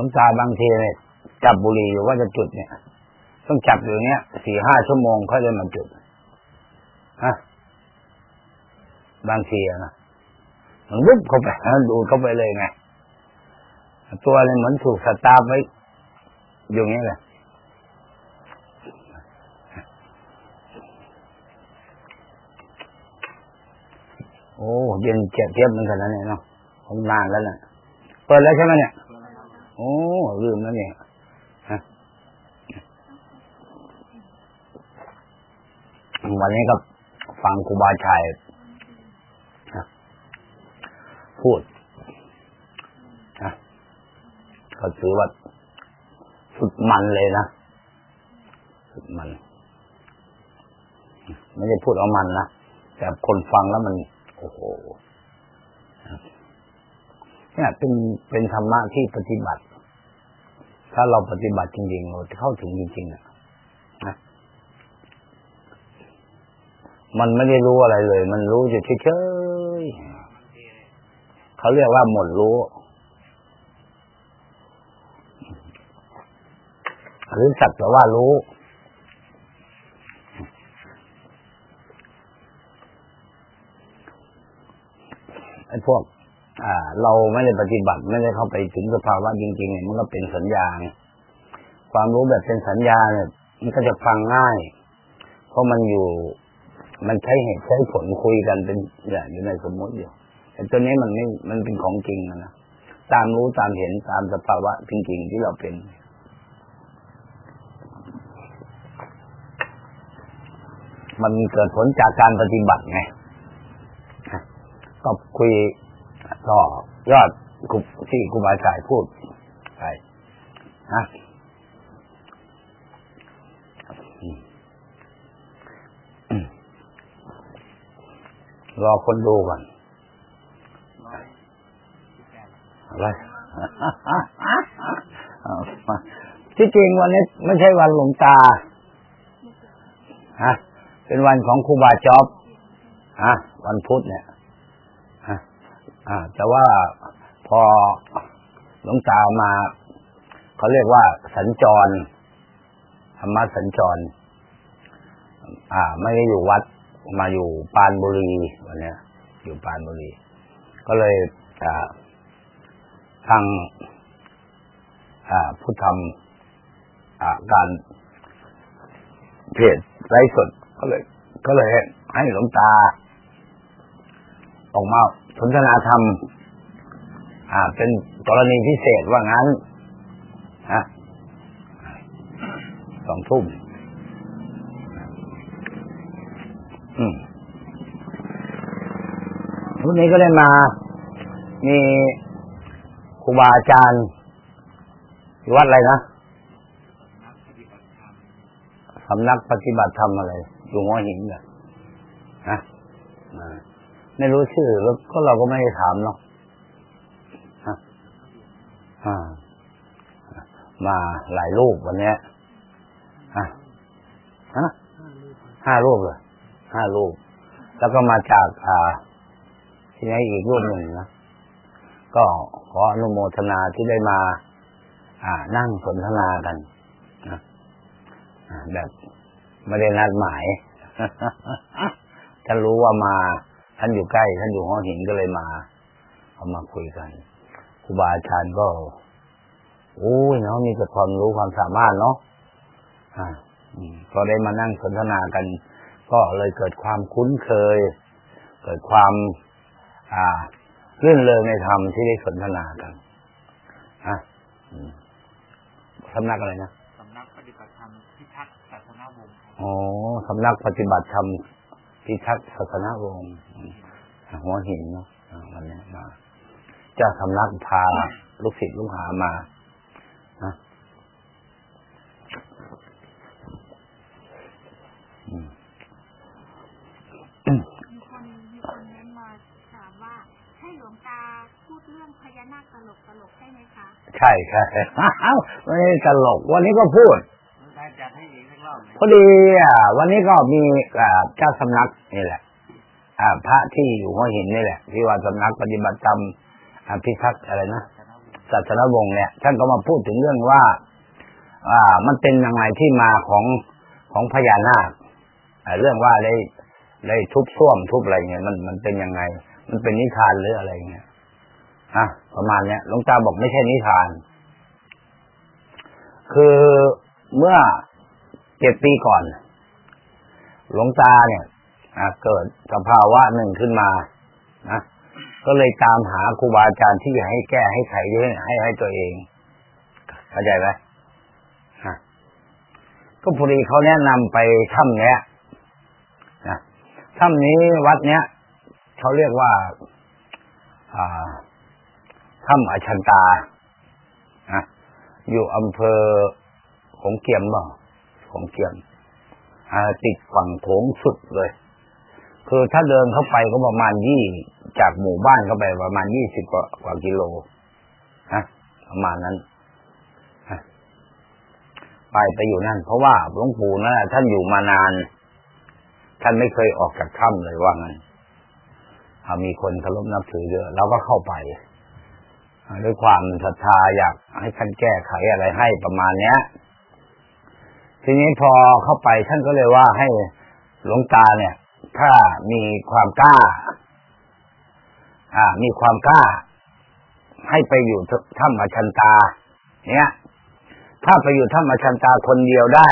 ลวงตาบางทีเนี่ยจับบุหรี่อยู่ว่าจะจุดเนี่ย ต้องจับอยู่เนี้ยสี่ห้าชั่วโมงค่อยเลยมาจุดฮะบางทีอะนะมันวุบเข้าไปดูเข้าไปเลยไงตัวเลยเหมือนถูกสตาร์ไว้อยู่งี้แหละโอ้เย็นเจ็บเทียบเหมือนกันนะเนี่ยเนาะผมนานแล้วนะเปิดแล้วใช่ไหมเนี่ย โอ้ลืมแล้วเนี่ยวันนี้ก็ฟังครูบาชัยพูดก็ถือว่าสุดมันเลยนะสุดมัน ไม่ได้พูดเอามันนะแต่คนฟังแล้วมัน โอ้โหเนี่ยเป็นเป็นธรรมะที่ปฏิบัติ ถ้าเราปฏิบัติจริงๆเราจะเข้าถึงจริงๆนะนะมันไม่ได้รู้อะไรเลย มันรู้อยู่เฉยๆเขาเรียกว่าหมดรู้ หรือสักแต่ว่ารู้ไอ้พวก เราไม่ได้ปฏิบัติไม่ได้เข้าไปถึงสภาวะจริงๆเนี่ยมันก็เป็นสัญญาไงความรู้แบบเป็นสัญญาเนี่ยมันก็จะฟังง่าย เพราะมันอยู่ มันใช้เหตุใช้ผลคุยกันเป็นอย่างอยู่ในสมมติอยู่แต่ตัวนี้มันไม่มันเป็นของจริงนะตามรู้ตามเห็นตามสภาวะจริงๆที่เราเป็นมันเกิดผลจากการปฏิบัติไงก็คุย ก็ยอดคุที่ครูบาอาจารย์พูดไปนะรอคนดูก่อนอะไรที่จริงวันนี้ไม่ใช่วันหลวงตาฮะเป็นวันของครูบาจอบฮะวันพุธเนี่ย อ่าแต่ว่าพอหลวงตามาเขาเรียกว่า สัญจรธรรมะสัญจร อ่า ไม่ได้อยู่วัดมาอยู่ปานบุรีวันนี้อยู่ปานบุรี ก็เลยอ่าทางอ่าผู้ทำอ่าการเพจไลฟ์สดก็เลย ก็เลยให้หลวงตา ออกมาสนทนาธรรม อ่า เป็นกรณีพิเศษว่างั้นฮะสองทุ่มอืมวันนี้ก็ได้มา มีครูบาอาจารย์ที่วัดอะไรนะสำนักปฏิบัติธรรมอะไร อยู่หัวหินเนี่ย ไม่รู้ชื่อ แล้วก็เราก็ไม่ได้ถามเนาะมาหลายรูปวันนี้ฮะฮะห้ารูปเลยห้ารูป แล้วก็มาจากอ่า ที่ไหนอีกรูปหนึ่งนะก็ขออนุโมทนาที่ได้มา อ่า นั่งสนทนากันนะแบบไม่ได้นัดหมายท่านรู้ว่ามา ท่านอยู่ใกล้ ท่านอยู่ห้องหินก็เลยมา เอามาคุยกันครูบาอาจารย์ก็โอ้ยเนาะมีแต่ความรู้ความสามารถเนาะอ่าก็ได้มานั่งสนทนากัน ก็เลยเกิดความคุ้นเคย เกิดความ อ่าเรื่องเลยในธรรมที่ได้สนทนากันอะสำนักอะไรนะสำนักปฏิบัติธรรมพิทักษ์ศาสนาวงศ์ครับอ๋อสำนักปฏิบัติธรรมพิทักษ์ศาสนวงศ์ หัวหินเนาะอ่าวันนี้มา เจ้าสำนักพาลูกศิษย์ลูกหามานะอืมมีคนมีคนเม้นมาถามว่าให้หลวงตาพูดเรื่องพญานาคตลกตลกใช่ไหมคะใช่ใช่อ้าววันนี้ตลก วันนี้ก็พูดได้จัดให้อีกสักรอบหนึ่งพอดีอะวันนี้ก็มีอ่าเจ้าสำนักนี่แหละอ่า พระที่อยู่หัวหินนี่แหละ ที่ว่าสำนักปฏิบัติธรรมพิทักษ์อะไรนะศาสนาวงศ์ศศาสนวงศ์เนี่ยท่านก็มาพูดถึงเรื่องว่าอ่ามันเป็นยังไงที่มาของของพญานาคเรื่องว่าได้ได้ทุบซ่วมทุบอะไรเงี้ยมันมันเป็นยังไง มันเป็นนิทานหรืออะไรเงี้ยอะประมาณเนี้ยหลวงตาบอกไม่ใช่นิทาน คือเมื่อเจ็ดปีก่อน หลวงตาเนี่ย อะเกิดสภาวะหนึ่งขึ้นมานะก็เลยตามหาครูบาอาจารย์ที่จะให้แก้ให้ไขให้ให้ให้ตัวเองเข้าใจไหมก็พอดีเขาแนะนำไปถ้ำเนี้ยนะถ้ำนี้วัดเนี้ยเขาเรียกว่าถ้ำอชันตานะอยู่อำเภอของเกียมบ่ของเกียมติดฝั่งโถงสุดเลย คือถ้าเดินเข้าไปก็ประมาณยี่จากหมู่บ้านเข้าไปประมาณยี่สิบกว่ากิโลนะประมาณนั้นไปไปอยู่นั่น เพราะว่าหลวงปู่นะท่านอยู่มานาน ท่านไม่เคยออกจากถ้ำเลยว่างั้นมีคนเคารพนับถือเยอะเราก็เข้าไปด้วยความศรัทธาอยากให้ท่านแก้ไขอะไรให้ประมาณเนี้ย ทีนี้พอเข้าไปท่านก็เลยว่าให้หลวงตาเนี่ย ถ้ามีความกล้า อ่า มีความกล้า ให้ไปอยู่ถ้ำอชันตา เนี่ย ถ้าไปอยู่ถ้ำอชันตาคนเดียวได้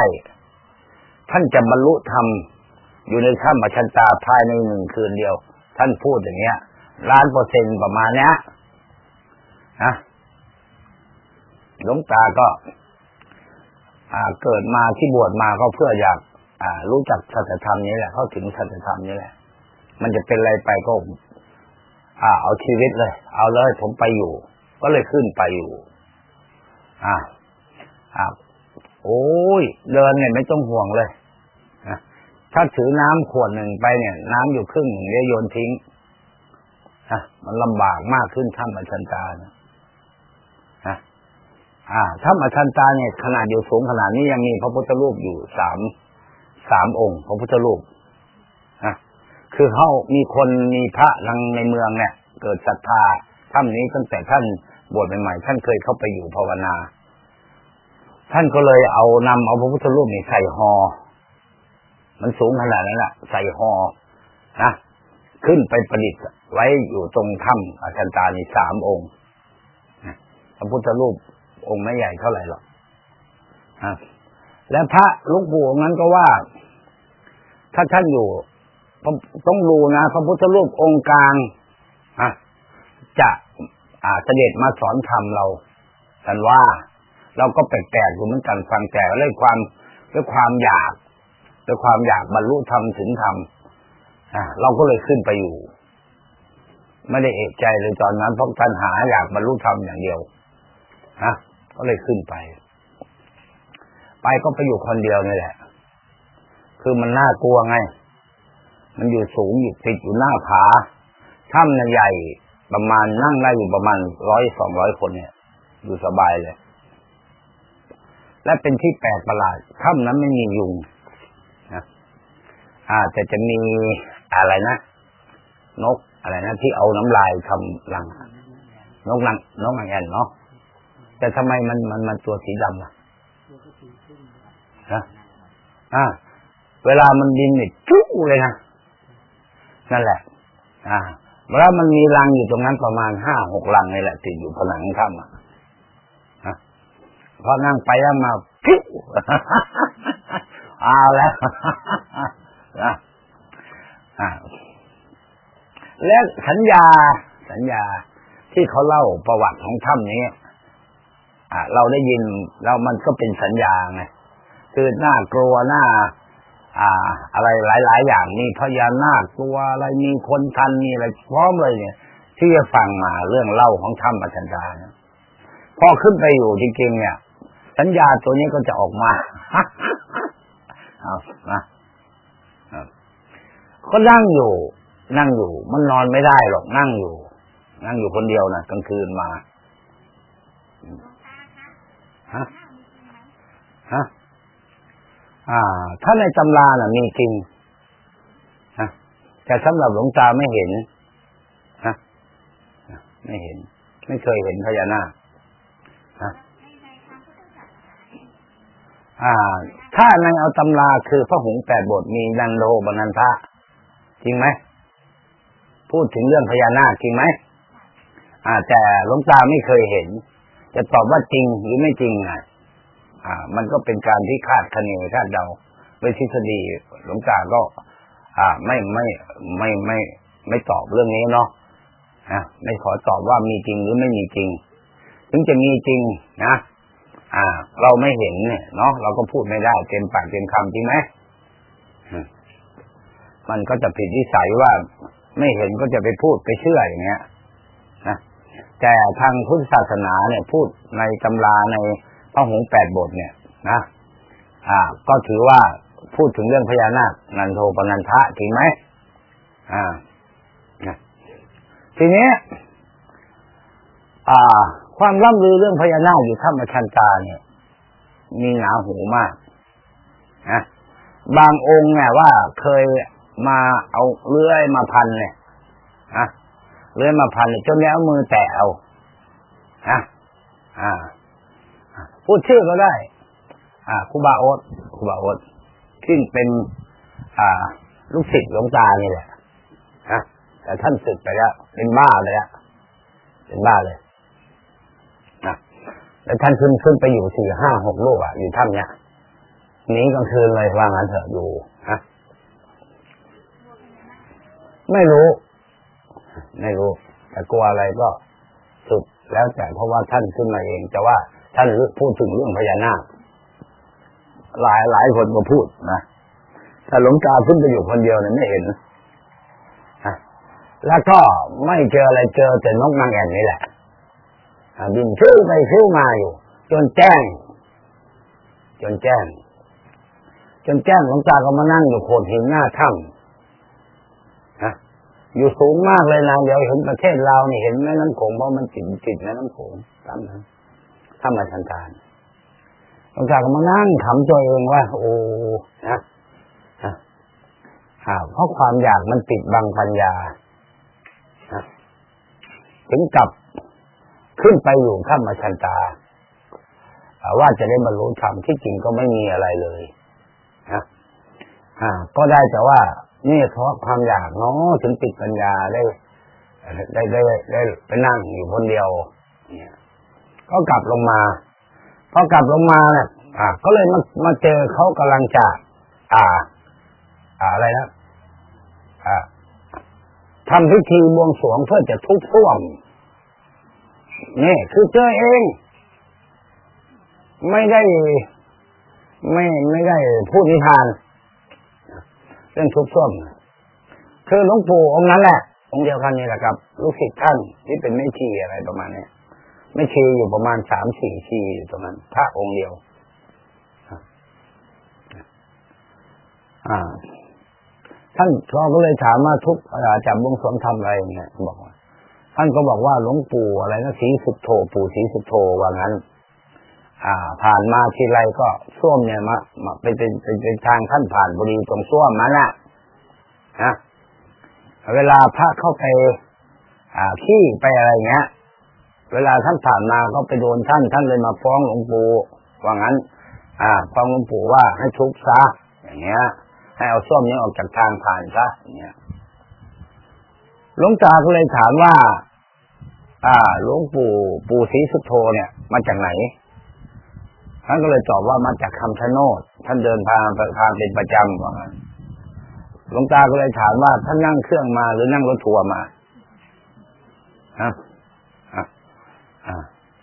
ท่านจะบรรลุธรรมอยู่ในถ้ำอชันตาภายในหนึ่งคืนเดียว ท่านพูดอย่างเงี้ยล้านเปอร์เซ็นต์ประมาณเนี้ยนะหลวงตาก็ อ่าเกิดมาที่บวชมาก็เพื่ออยาก อ่า รู้จักสัจธรรมนี้แหละเข้าถึงสัจธรรมนี้แหละ มันจะเป็นอะไรไปก็ อ่า เอาชีวิตเลย เอาเลยผมไปอยู่ ก็เลยขึ้นไปอยู่ อ่า อ่า โอ้ยเดินเนี่ยไม่ต้องห่วงเลยนะถ้าถือน้ำขวดหนึ่งไปเนี่ย น้ำอยู่ครึ่งหนึ่งเดี๋ยวโยนทิ้งนะมันลำบากมากขึ้นถ้ำอชันตานะนะอ่าถ้ำอชันตาเนี่ยขนาดอยู่สูงขนาดนี้ยังมีพระพุทธรูปอยู่สาม สามองค์พระพุทธรูปนะคือเขามีคนมีพระลังในเมืองเนี่ย เกิดศรัทธาถ้ำนี้ตั้งแต่ท่านบวชใหม่ๆท่านเคยเข้าไปอยู่ภาวนา ท่านก็เลยเอานำเอาพระพุทธรูปนี่ใส่หอ มันสูงขนาดนั้นแหละใส่หอนะขึ้นไปประดิษฐ์ไว้อยู่ตรงถ้ำอาจารย์ตานี่สามองค์พระพุทธรูปองค์ไม่ใหญ่เท่าไหร่หรอกนะ และพระลุงปู่องค์นั้นก็ว่า ถ้าท่านอยู่ต้องดูนะพระพุทธรูปองค์กลางอะจะอ่าเสด็จมาสอนธรรมเรากันว่า เราก็แปลกๆอยู่เหมือนกันฟังแต่ด้วยความด้วยความอยากด้วยความอยากบรรลุธรรมถึงธรรมอ่าเราก็เลยขึ้นไปอยู่ ไม่ได้เอกใจเลยตอนนั้นเพราะท่านหาอยากบรรลุธรรมอย่างเดียวฮะก็เลยขึ้นไป ไปก็ไปอยู่คนเดียวนี่แหละ คือมันน่ากลัวไง มันอยู่สูงอยู่ติดอยู่หน้าผาถ้ำใหญ่ประมาณนั่งได้อยู่ประมาณร้อยสองร้อยคนเนี่ย อยู่สบายเลย และเป็นที่แปลกประหลาดถ้ำนั้นไม่มียุงนะอ่าแต่จะมีอะไรนะนกอะไรนะที่เอาน้ำลายทำรังนกนางนกนางแอ่นเนาะแต่ทำไมมันมันมันตัวสีดำล่ะ นะอ่า เวลามันบินเนี่ยจุ๊เลยนะนั่นแหละ อ่าเวลามันมีรังอยู่ตรงนั้นประมาณห้าหกรังนี่แหละติดอยู่ผนังถ้ำอะพอนั่งไปแล้วมาพิ้วเอาแล้วอ่าและสัญญา สัญญาที่เขาเล่าประวัติของถ้ำนี้อ่าเราได้ยินแล้วมันก็เป็นสัญญาไง คือน่ากลัวน่าอ่า อะไรหลาย ๆ อย่างมีพญานาคตัวอะไรมีคนทันมีอะไรพร้อมเลยเนี่ย ที่จะฟังมาเรื่องเล่าของถ้ำปัญญาเนี่ยพอขึ้นไปอยู่จริงๆเนี่ย สัญญาตัวนี้ก็จะออกมาเอานะก็นั่งอยู่ นั่งอยู่ มันนอนไม่ได้หรอกนั่งอยู่ นั่งอยู่คนเดียวนะกลางคืนมาหลวงตาคะฮะข้าวมีจริงไหมฮะ อ่า ถ้าในตำราน่ะ มีจริงฮะแต่สำหรับหลวงตาไม่เห็นฮะไม่เห็น ไม่เคยเห็นพญานาคฮะอ่า ถ้าในเอาตำราคือพระหงส์แปดบทมีนันโดบนันทะจริงไหมพูดถึงเรื่องพญานาคจริงไหมอ่า แต่หลวงตาไม่เคยเห็น จะตอบว่าจริงหรือไม่จริงอะ อ่า มันก็เป็นการที่คาดคะเนคาดเดาเป็นทฤษฎีหลวงตาก็ อ่า ไม่ไม่ไม่ไม่ไม่ตอบเรื่องนี้เนาะอะไม่ขอตอบว่ามีจริงหรือไม่มีจริง ถึงจะมีจริงนะอ่า เราไม่เห็นเนี่ยเนาะเราก็พูดไม่ได้เต็มปากเต็มคำจริงไหมมันก็จะผิดวิสัยว่าไม่เห็นก็จะไปพูดไปเชื่ออย่างเงี้ยนะแต่ทางพุทธศาสนาเนี่ย พูดในตำราใน ระหงแปดบทเนี่ยนะอ่า ก็ถือว่าพูดถึงเรื่องพญานาคนันโทปนันทะจริงไหมอ่าทีนี้อ่า ความร่ำลือเรื่องพญานาคอยู่ถ้ำมชันตาเนี่ย มีหนาหูมากนะบางองค์เนี่ยว่าเคยมาเอาเลื่อยมาพันเนี่ยนะเลื่อยมาพันเนี่ยจนแล้วมือแตะเอานะอ่า พูดชื่อก็ได้ อ่าครูบาโอตครูบาโอตซึ่งเป็น อ่า ลูกศิษย์หลวงตานี่แหละนะแต่ท่านสึกไปแล้ว เป็นบ้าเลยอะเป็นบ้าเลยนะแล้วท่านขึ้นขึ้นไปอยู่สี่ห้าหกลูกอะอยู่ถ้ำเนี้ยหนีกลางคืนเลยว่างั้นเถอะอยู่ฮะไม่รู้ ไม่รู้ แต่กลัวอะไรก็สุดแล้วแต่เพราะว่าท่านขึ้นมาเอง แต่ว่า ท่านพูดถึงเรื่องพญานาคหลายหลายคนก็พูดนะแต่หลวงตาขึ้นไปอยู่คนเดียวเนี่ยไม่เห็นนะแล้วก็ไม่เจออะไรเจอแต่นกนางแอ่นนี่แหละบินชื่อไปชื่อมาอยู่ จนแจ้ง จนแจ้ง จนแจ้งหลวงตาก็มานั่งอยู่โขดหินหน้าถ้ำนะอยู่สูงมากเลยนะเดี๋ยวเห็นประเทศเราวนี่เห็นแม่น้ำโขงเพราะมันติดติดแม่น้ำโขงถ้ำนั้น ถ้ำมาชันตานหลวงตาก็มานั่งขำตัวเองว่า โอ้นะนะเพราะความอยากมันปิดบังปัญญาถึงกับขึ้นไปอยู่ข้ามมาชันตา ว่าจะได้บรรลุธรรมที่จริงก็ไม่มีอะไรเลยนะก็ได้แต่ว่านี่เพราะความอยากเนาะถึงปิดปัญญาได้ได้ได้ได้ไปนั่งอยู่คนเดียว เนี่ย ก็กลับลงมาพอกลับลงมาเนี่ยอ่า ก็เลยมามาเจอเขากำลังจะอ่า อ่าอะไรนะอ่าทำพิธีบวงสรวงเพื่อจะทุบท่วมนี่คือเจอเอง ไม่ได้ ไม่ไม่ได้พูดนิทานเรื่องทุบท่วมคือหลวงปู่องค์นั้นแหละองค์เดียวกันนี่แหละครับ ลูกศิษย์ท่านที่เป็นแม่ชีอะไรประมาณเนี้ ยแม่ชีอยู่ประมาณสามสี่ชีอยู่ตรงนั้นพระองค์เดียวอ่าท่านเราก็เลยถามว่าทุกอาจารย์บงสวงทำอะไรเนี่ยบอกว่า ท่านก็บอกว่าหลวงปู่อะไรนะสีสุดโทปู่สีสุดโทว่างั้น อ่า ผ่านมาทีไรก็ส้วมเนี่ยมามาเป็นเป็นเป็นทางท่านผ่านบริตรงส้วมมาน่ะนะเวลาพระเข้าไป อ่าขี้ไปอะไรเงี้ย เวลาท่านผ่านมาก็ไปโดนท่านท่านเลยมาฟ้องหลวงปู่ว่างั้น อ่าฟ้องหลวงปู่ว่าให้ทุบซะอย่างเงี้ย ให้เอาส้วมนี้ออกจากทางผ่านซะอย่างเงี้ยหลวงตาก็เลยถามว่า อ่าหลวงปู่ปู่ศรีสุโธเนี่ย มาจากไหนท่านก็เลยตอบว่ามาจากคำชะโนดท่านเดินทางทางเป็นประจำว่างั้นหลวงตาก็เลยถามว่าท่านนั่งเครื่องมาหรือนั่งรถทัวร์มาฮะ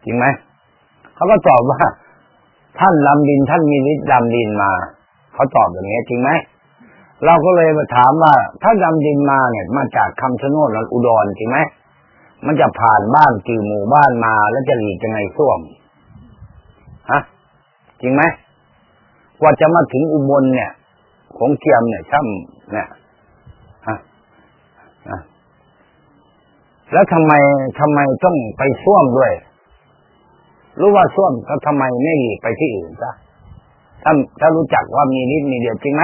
จริงไหมเขาก็ตอบว่า ท่านลำดินท่านมีฤทธิ์ลำดินมาเขาตอบอย่างนี้จริงไหมเราก็เลยมาถามว่า ถ้าลำดินมาเนี่ย มาจากคำชะโนดและอุดรจริงไหมมันจะผ่านบ้านกี่หมู่บ้านมาแล้วจะหลีกยังไงส้วมฮะจริงไหมกว่าจะมาถึงอุบลเนี่ย ของเกียมเนี่ยช่ำเนี่ยฮะฮะ แล้วทำไมทำไมต้องไปส้วมด้วย รู้ว่าส้วมก็ทำไมไม่หลีกไปที่อื่นซะถ้าถ้ารู้จักว่ามีนิดมีเดียวจริงไหม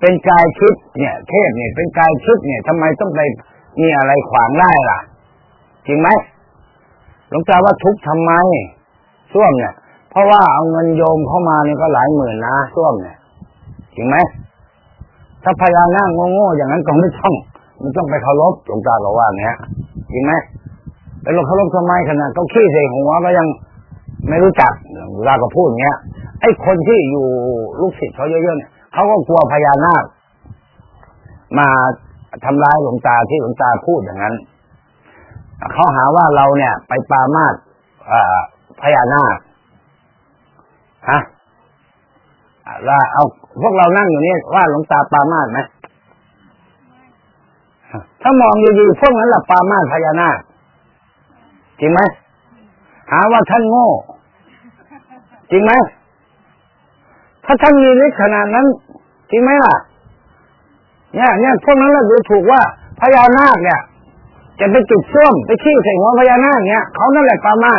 เป็นกายชุดเนี่ย เทพเนี่ย เป็นกายชุดเนี่ยทำไมต้องไปมีอะไรขวางได้ล่ะ จริงไหมหลวงตาว่าทุกข์ทำไมส้วมเนี่ย เพราะว่าเอาเงินโยมเข้ามาเนี่ยก็หลายหมื่นนะส้วมเนี่ยจริงไหมถ้าพญานาคโง่ๆอย่างนั้นก็ไม่ต้อง มันต้องไปเคารพหลวงตาบอกว่าเนี้ยจริงไหมไปลงเคารพทำไมขนาดเขาขี้ใส่หัวก็ยังไม่รู้จักหลวงตาก็พูดเงี้ย ไอ้คนที่อยู่ลูกศิษย์เขาเยอะๆเนี่ยเขาก็กลัวพญานาคมาทำร้ายหลวงตาที่หลวงตาพูดอย่างนั้นเขาหาว่าเราเนี่ย ไปปามาสพญานาคฮะแล้วเอาพวกเรานั่งอยู่นี่ว่าหลวงตาปามาสไหม ถ้ามองดีๆพวกนั้นหละปามาพญานาคจริงไหมหาว่าท่านโง่ จริงไหมถ้าท่านมีฤทธิ์ขนาดนั้น จริงไหมล่ะ เนี่ยเนี่ยพวกนั้นเราดูถูกว่าพญานาคเนี่ย จะไปจุดส้วมไปขี้ใส่หัวพญานาคเนี่ยเขานั่นแหละปามา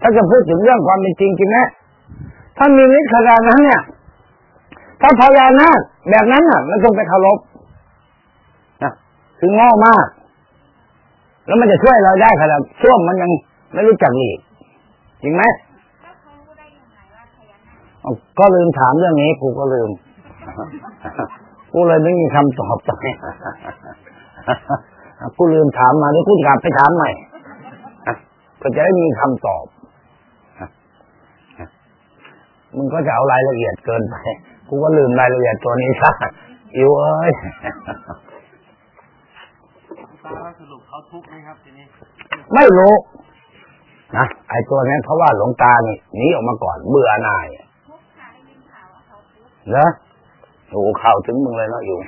ถ้าจะพูดถึงเรื่องความเป็นจริงจริงไหมถ้ามีฤทธิ์ขนาดนั้นเนี่ย ถ้าพญานาคแบบนั้นอะมันต้องไปเคารพ คือโง่มาก แล้วมันจะช่วยเราได้ขนาดส้วมมันยังไม่รู้จักหลีกจริงไหมก็เขารู้ได้ยังไงว่าพญานาคเอาก็ลืมถามเรื่องนี้กูก็ลืมกูเลยไม่มีคำตอบตอนนี้กูลืมถามมาเดี๋ยวกูจะกลับไปถามใหม่ก็จะได้มีคำตอบมึงก็จะเอารายละเอียดเกินไป กูก็ลืมรายละเอียดตัวนี้ซะอิวเอ้ยตาว่า สรุปเขาทุกข์ไหมครับทีนี้ไม่รู้นะไอ้ตัวนี้เขาว่าหลวงตานี่หนีออกมาก่อนเบื่อหน่ายทุกค่ะได้ยินข่าวว่าเขาทุกข์เหรอโอ้โหข่าวถึงมึงเลยเนาะอยู่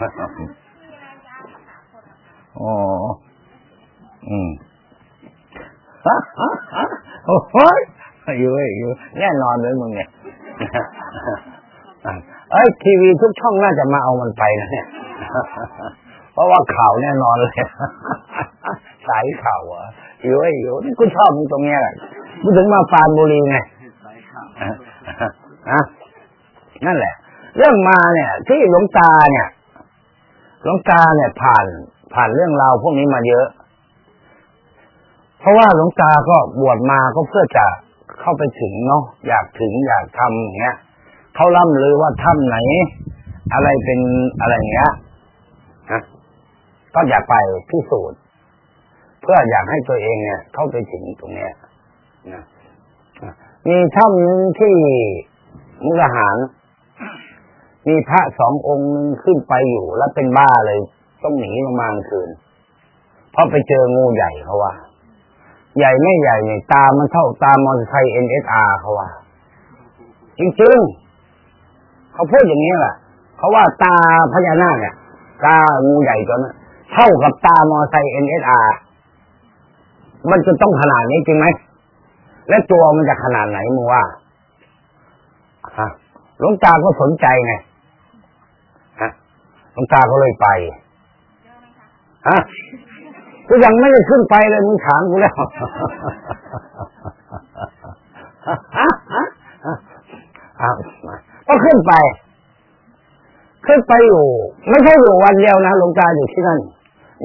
มีระยะภาษาคนนะคะอ๋ออืมโอ้โหอยู่เว้ยอยู่แน่นอนเลยมึงเนี่ยเอ้ยทีวีทุกช่องน่าจะมาเอามันไปนะเนี่ย เพราะว่าข่าวแน่นอนเลยสายข่าวอะอยู่เว้ยอยู่นี่กูชอบมึงตรงเนี้ยแหละกูถึงมาปานบุรีไงสายข่าวฮะนั่นแหละ เรื่องมาเนี่ย ที่หลวงตาเนี่ยหลวงตาเนี่ย ผ่านผ่านเรื่องราวพวกนี้มาเยอะ เพราะว่าหลวงตาก็บวชมาก็เพื่อจะเข้าไปถึงเนาะอยากถึงอยากทำอย่างเงี้ยเขาล่ำลือว่าถ้ำไหน อะไรเป็นอะไรอย่างเงี้ยฮะ ก็อยากไปพิสูจน์ เพื่ออยากให้ตัวเองเนี่ย เข้าไปถึงตรงเนี้ยนะมีถ้ำหนึ่งที่มุกดาหาร มีพระสององค์หนึงขึ้นไปอยู่ แล้วเป็นบ้าเลย ต้องหนีลงมากลางคืน เพราะไปเจองูใหญ่เขาว่า ใหญ่ไม่ใหญ่เนี่ยตามันเท่าตามอเตอร์ไซค์ NSR เขาว่า จริงๆ เขาพูดอย่างนี้แหละเขาว่าตาพญานาคเนี่ยตางูใหญ่ตัวนั้น เท่ากับตามอเอร์ไซค์ NSR มันจะต้องขนาดนี้จริงไหม และตัวมันจะขนาดไหนมึงว่าฮะหลวงตาก็สนใจไงฮะหลวงตาก็เลยไปฮะกูยังไม่ได้ขึ้นไปเลยมึงถามกูแล้วอ้าวก็ขึ้นไป ขึ้นไปอยู่ ไม่ใช่อยู่วันเดียวนะหลวงตาอยู่ที่นั่น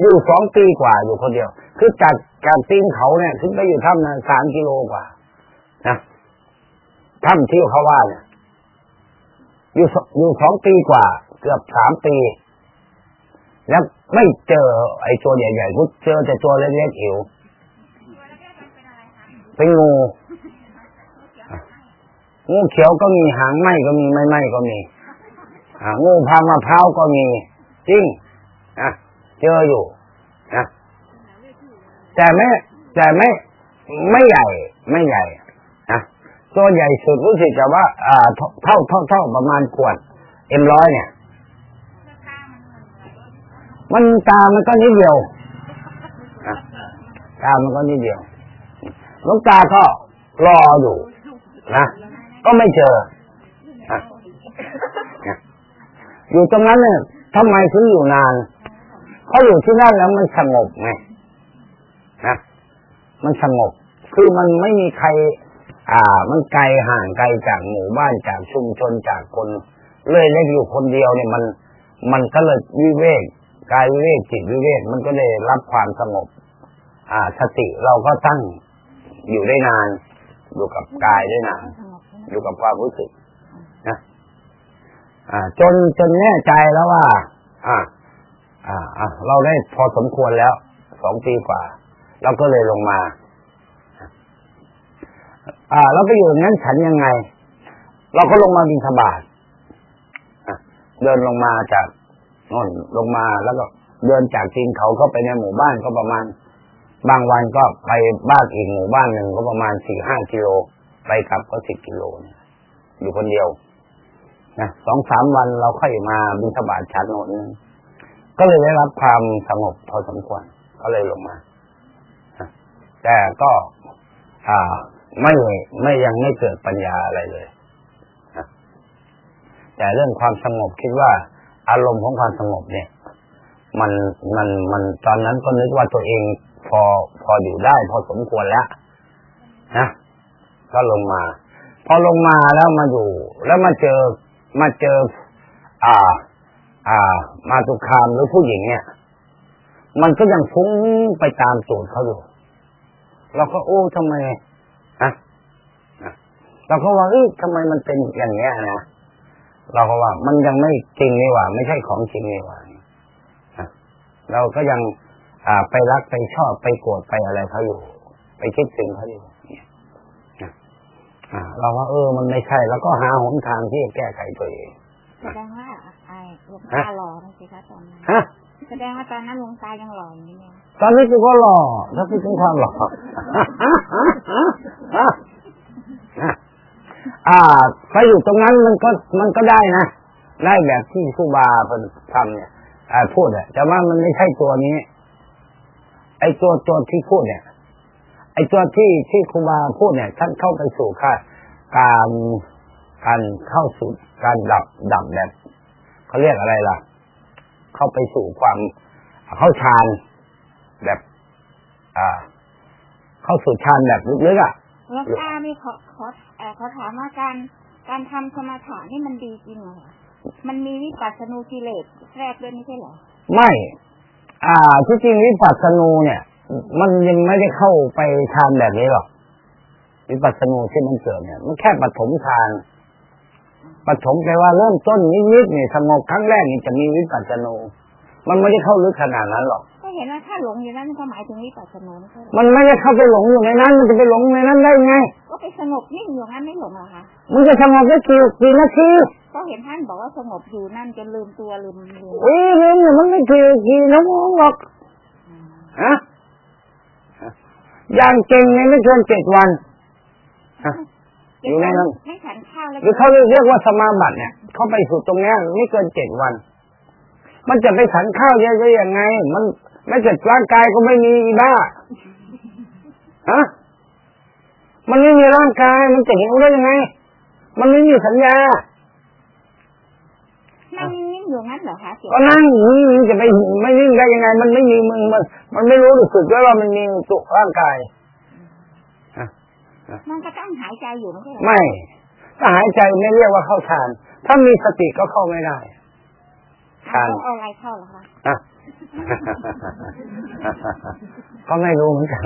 อยู่สองปีกว่าอยู่คนเดียว คือจากจากตีนเขาเนี่ยขึ้นไปอยู่ถ้ำนั้นสามกิโลกว่านะถ้ำที่เขาว่าเนี่ยอยู่สอยู่สองปีกว่า เกือบสามปี แล้วไม่เจอไอ้ตัวใหญ่ๆกูเจอแต่ตัวเล็กๆอิ๋วตัวเป็นงูงูเขียวก็มีหางไหมก็มีไม่ไหมก็มีอ่างูพางมะพร้าวก็มีจริงนะ เจออยู่นะแต่ไม่แต่ไม่ไม่ใหญ่ ไม่ใหญ่นะตัวใหญ่สุดรู้สึกจะว่าอ่าเท่าเท่าเท่าประมาณขวดเอ็มร้อยเนี่ย มันตามันก็นิดเดียวนะตามันก็นิดเดียวหลูกตาก็รออยู่นะก็ไม่เจออยู่ตรงนั้นเนี่ยทำไมถึงอยู่นาน เพราะอยู่ที่นั่นแล้วมันสงบไงนะมันสงบ คือมันไม่มีใคร อ่า มันไกลห่างไกลจากหมู่บ้านจากชุมชนจากคนเลยเล็กอยู่คนเดียวเนี่ยมัน มันก็เลยวิเวกกายวิเวกจิตวิเวกมันก็เลยรับความสงบ อ่า สติเราก็ตั้งอยู่ได้นาน อยู่กับกายได้นานสงบใช่ไหมอยู่กับความรู้สึกนะอ่า จนจนแน่ใจแล้วว่า อ่า อ่าอ่าเราได้พอสมควรแล้วสองปีกว่า เราก็เลยลงมา อ่า เราไปอยู่งนั้นฉันยังไง เราก็ลงมาบินทบาทเดินลงมาจากน่นลงมาแล้วก็เดินจากตีนเขาก็ไปในหมู่บ้านก็ประมาณ บางวันก็ไปบ้านอีกหมู่บ้านหนึ่งก็ประมาณสี่ห้ากิโลไปกลับก็สิบกิโลเนี่ยอยู่คนเดียวนะสองสามวันเราค่อยมาบินทบาทชั้นน้น ก็เลยได้รับความสงบพอสมควรก็เลยลงมาแต่ก็อ่าไม่ไม่ยังไม่เกิดปัญญาอะไรเลยแต่เรื่องความสงบคิดว่า อารมณ์ของความสงบเนี่ย มันมันมันตอนนั้นก็นึกว่าตัวเองพอพออยู่ได้ พอสมควรแล้วนะก็ลงมา พอลงมาแล้วมาอยู่ แล้วมาเจอมาเจอ อ่า อ่า มาตุคามหรือผู้หญิงเนี่ย มันก็ยังฟุ้งไปตามสูตรเขาอยู่เราก็โอ้ทำไมฮะนะเราก็ว่าเอ้ยทำไมมันเป็นอย่างเงี้ยนะเราก็ว่า มันยังไม่จริงนี่หว่า ไม่ใช่ของจริงนี่หว่านะเราก็ยัง อ่า ไปรักไปชอบไปโกรธไปอะไรเขาอยู่ ไปคิดถึงเขาอยู่เนี่ยนะเราว่าเออ มันไม่ใช่ แล้วก็หาหนทางที่จะแก้ไขตัวเองแสดงว่า หลวงตาหล่อนะสิคะตอนนั้นฮะแสดงว่าตอนนั้นหลวงตายังหล่ออย่างนี้เนี่ยตอนนี้กูก็หล่อถ้าคิดถึงความหล่ออ่าไปอยู่ตรงนั้นมันก็มันก็ได้นะ ได้แบบที่ครูบาเพิ่นทำเนี่ยอ่าพูดอะแต่ว่ามันไม่ใช่ตัวนี้ ไอ้ตัวตัวที่พูดเนี่ย ไอ้ตัวที่ที่ครูบาพูดเนี่ยท่านเข้าไปสู่ค่าการการเข้าสู่การดับดับแบบ เขาเรียกอะไรล่ะ เข้าไปสู่ความเข้าฌานแบบ อ่า เข้าสู่ฌานแบบลึกๆอะหลวงตามีขอขอเอ่อขอถามว่าการการทำสมาธินี่มันดีจริงเหรอคะมันมีวิปัสสนูกิเลสแทรกด้วยไม่ใช่เหรอไม่ อ่า ที่จริงวิปัสสนูเนี่ย มันยังไม่ได้เข้าไปฌานแบบนี้หรอกวิปัสสนูที่มันเกิดเนี่ย มันแค่ปฐมฌาน ปฐมแปลว่าเริ่มต้นนิดๆเนี่ยสงบครั้งแรกนี่จะมีวิปัสสนูมันไม่ได้เข้าลึกขนาดนั้นหรอกก็เห็นว่าถ้าหลงอยู่นั้นก็หมายถึงวิปัสสนูไม่ใช่เหรอมันไม่ได้เข้าไปหลงอยู่ในนั้น มันจะไปหลงในนั้นได้ไง ก็ไปสงบนิ่งอยู่งั้นไม่หลงเหรอคะมันจะสงบได้กี่กี่นาทีก็เห็นท่านบอกว่าสงบอยู่นั่นจนลืมตัวลืมลืมอุ้ยเรื่องเนี่ยมันไม่กี่กี่ชั่วโมงหรอกฮะอย่างเก่งเนี่ยไม่เกินเจ็ดวันฮะ อยู่ในนั้นไม่ฉันข้าวแล้วหรือเขาเรียกว่าสมาบัติเนี่ยเขาไปสู่ตรงเนี้ยไม่เกินเจ็ดวัน มันจะไปฉันข้าวเยอะได้ยังไง มันไม่เกิดร่างกายก็ไม่มีอีบ้าฮะมันไม่มีร่างกาย มันจะเห็นได้ยังไง มันไม่มีสัญญานั่งนิ่งๆอยู่งั้นเหรอคะเสียก็นั่งนิ่งจะไปไม่นิ่งได้ยังไง มันไม่มีมึงมัน มันไม่รู้สึกด้วยว่ามันมีตัวร่างกาย มันก็ต้องหายใจอยู่ไม่ใช่เหรอไม่ถ้าหายใจไม่เรียกว่าเข้าฌาน ถ้ามีสติก็เข้าไม่ได้ฌานเอาอะไรเข้าเหรอคะอะก็ไม่รู้เหมือนกัน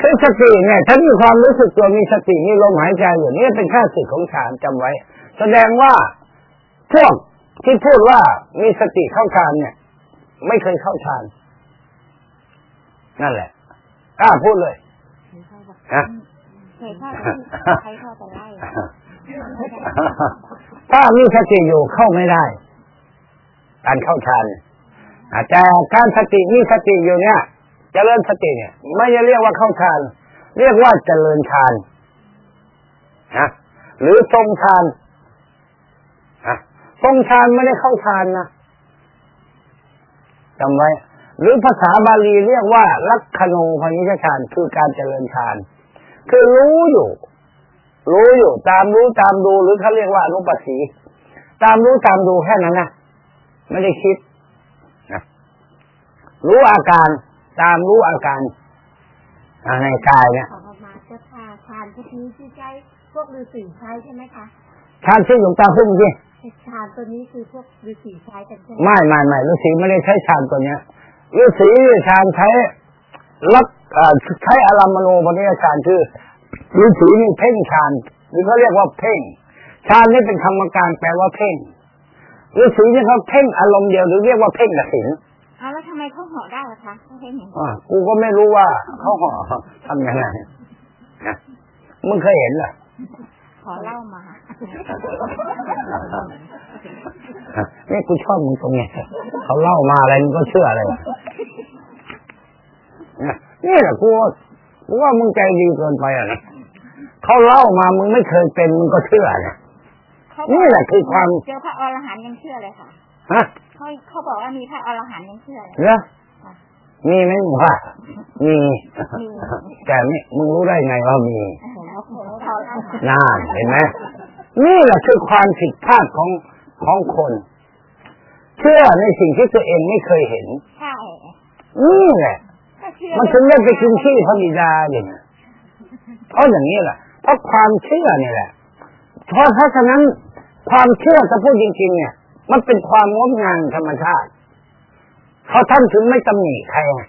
คือสติเนี่ยฉันมีความรู้สึกตัวมีสติมีลมหายใจอยู่นี่เป็นค่าสึกของฌานจำไว้ แสดงว่าพวกที่พูดว่ามีสติเข้าฌานเนี่ย ไม่เคยเข้าฌานนั่นแหละ กล้าพูดเลยฮะเคยเข้าแต่ที่ใครเข้าแต่ไล่ถ้ามีสติอยู่เข้าไม่ได้ การเข้าฌานอาจจะการสติมีสติอยู่เนี่ยเจริญสติเนี่ย ไม่จะเรียกว่าเข้าฌานเรียกว่าเจริญฌานนะหรือทรงฌานนะทรงฌานไม่ได้เข้าฌานนะจำไว้ หรือภาษาบาลีเรียกว่า ลักขณูพนิชฌานคือการเจริญฌาน คือรู้อยู่ รู้อยู่ ตามรู้ตามดูหรือเขาเรียกว่าอนุปัสสีตามรู้ตามดูแค่นั้นนะไม่ได้คิดนะรู้อาการ ตามรู้อาการอ่าในกายเนี่ยขอมาจะทาทานพวกนี้ที่ใช้พวกฤาษีใช้ใช่ไหมคะฌานที่หลวงตาพูดเมื่อกี้ทานตัวนี้คือพวกฤาษีใช้กันใช่ไหมไม่ไม่ไม่ฤาษีไม่ได้ใช้ฌานตัวเนี้ย ฤาษีฌานใช้รับอ่าใช้อารามมโนปนิยฌานคือฤาษีนี่เพ่งฌานหรือเขาเรียกว่าเพ่งฌานนี่เป็นคำการแปลว่าเพ่งฤาษีนี่เขาเพ่งอารมณ์เดียวหรือเรียกว่าเพ่งกสินเอาแล้วทำไมเขาเหาะได้ล่ะคะเขาเห็นอย่างนี้อ่ากูก็ไม่รู้ว่าเขาห่อทำยังไงนะมึงเคยเห็นเหรอขอเล่ามา นี่กูชอบมึงตรงเนี้ยเขาเล่ามาอะไรมึงก็เชื่ออะไร นะนี่แหละกูว่ากูว่ามึงใจดีเกินไปอะนะเขาเล่ามามึงไม่เคยเป็นมึงก็เชื่อนะเขานี่แหละคือความเจอพระอรหันต์ยังเชื่อเลยค่ะฮะเขาเขาบอกว่ามีพระอรหันต์ยังเชื่อเลยเหรอมีไหมมึงว่ามีมีแต่ไม่มึงรู้ได้ไงว่ามีเห็นแล้วเขาเล่ามาน่านเห็นไหมนี่แหละคือความผิดพลาดของของคน เชื่อในสิ่งที่ตัวเองไม่เคยเห็นใช่นี่แหละก็เชื่อ มันถึงได้ไปกินขี้พระบิดาอย่างนี้เพราะอย่างนี้แหละเพราะความเชื่อนี่แหละเพราะเพราะฉะนั้นความเชื่อถ้าพูดจริง ๆ เนี่ย มันเป็นความงดงามธรรมชาติเขาท่านถึงไม่ตำหนิใครไง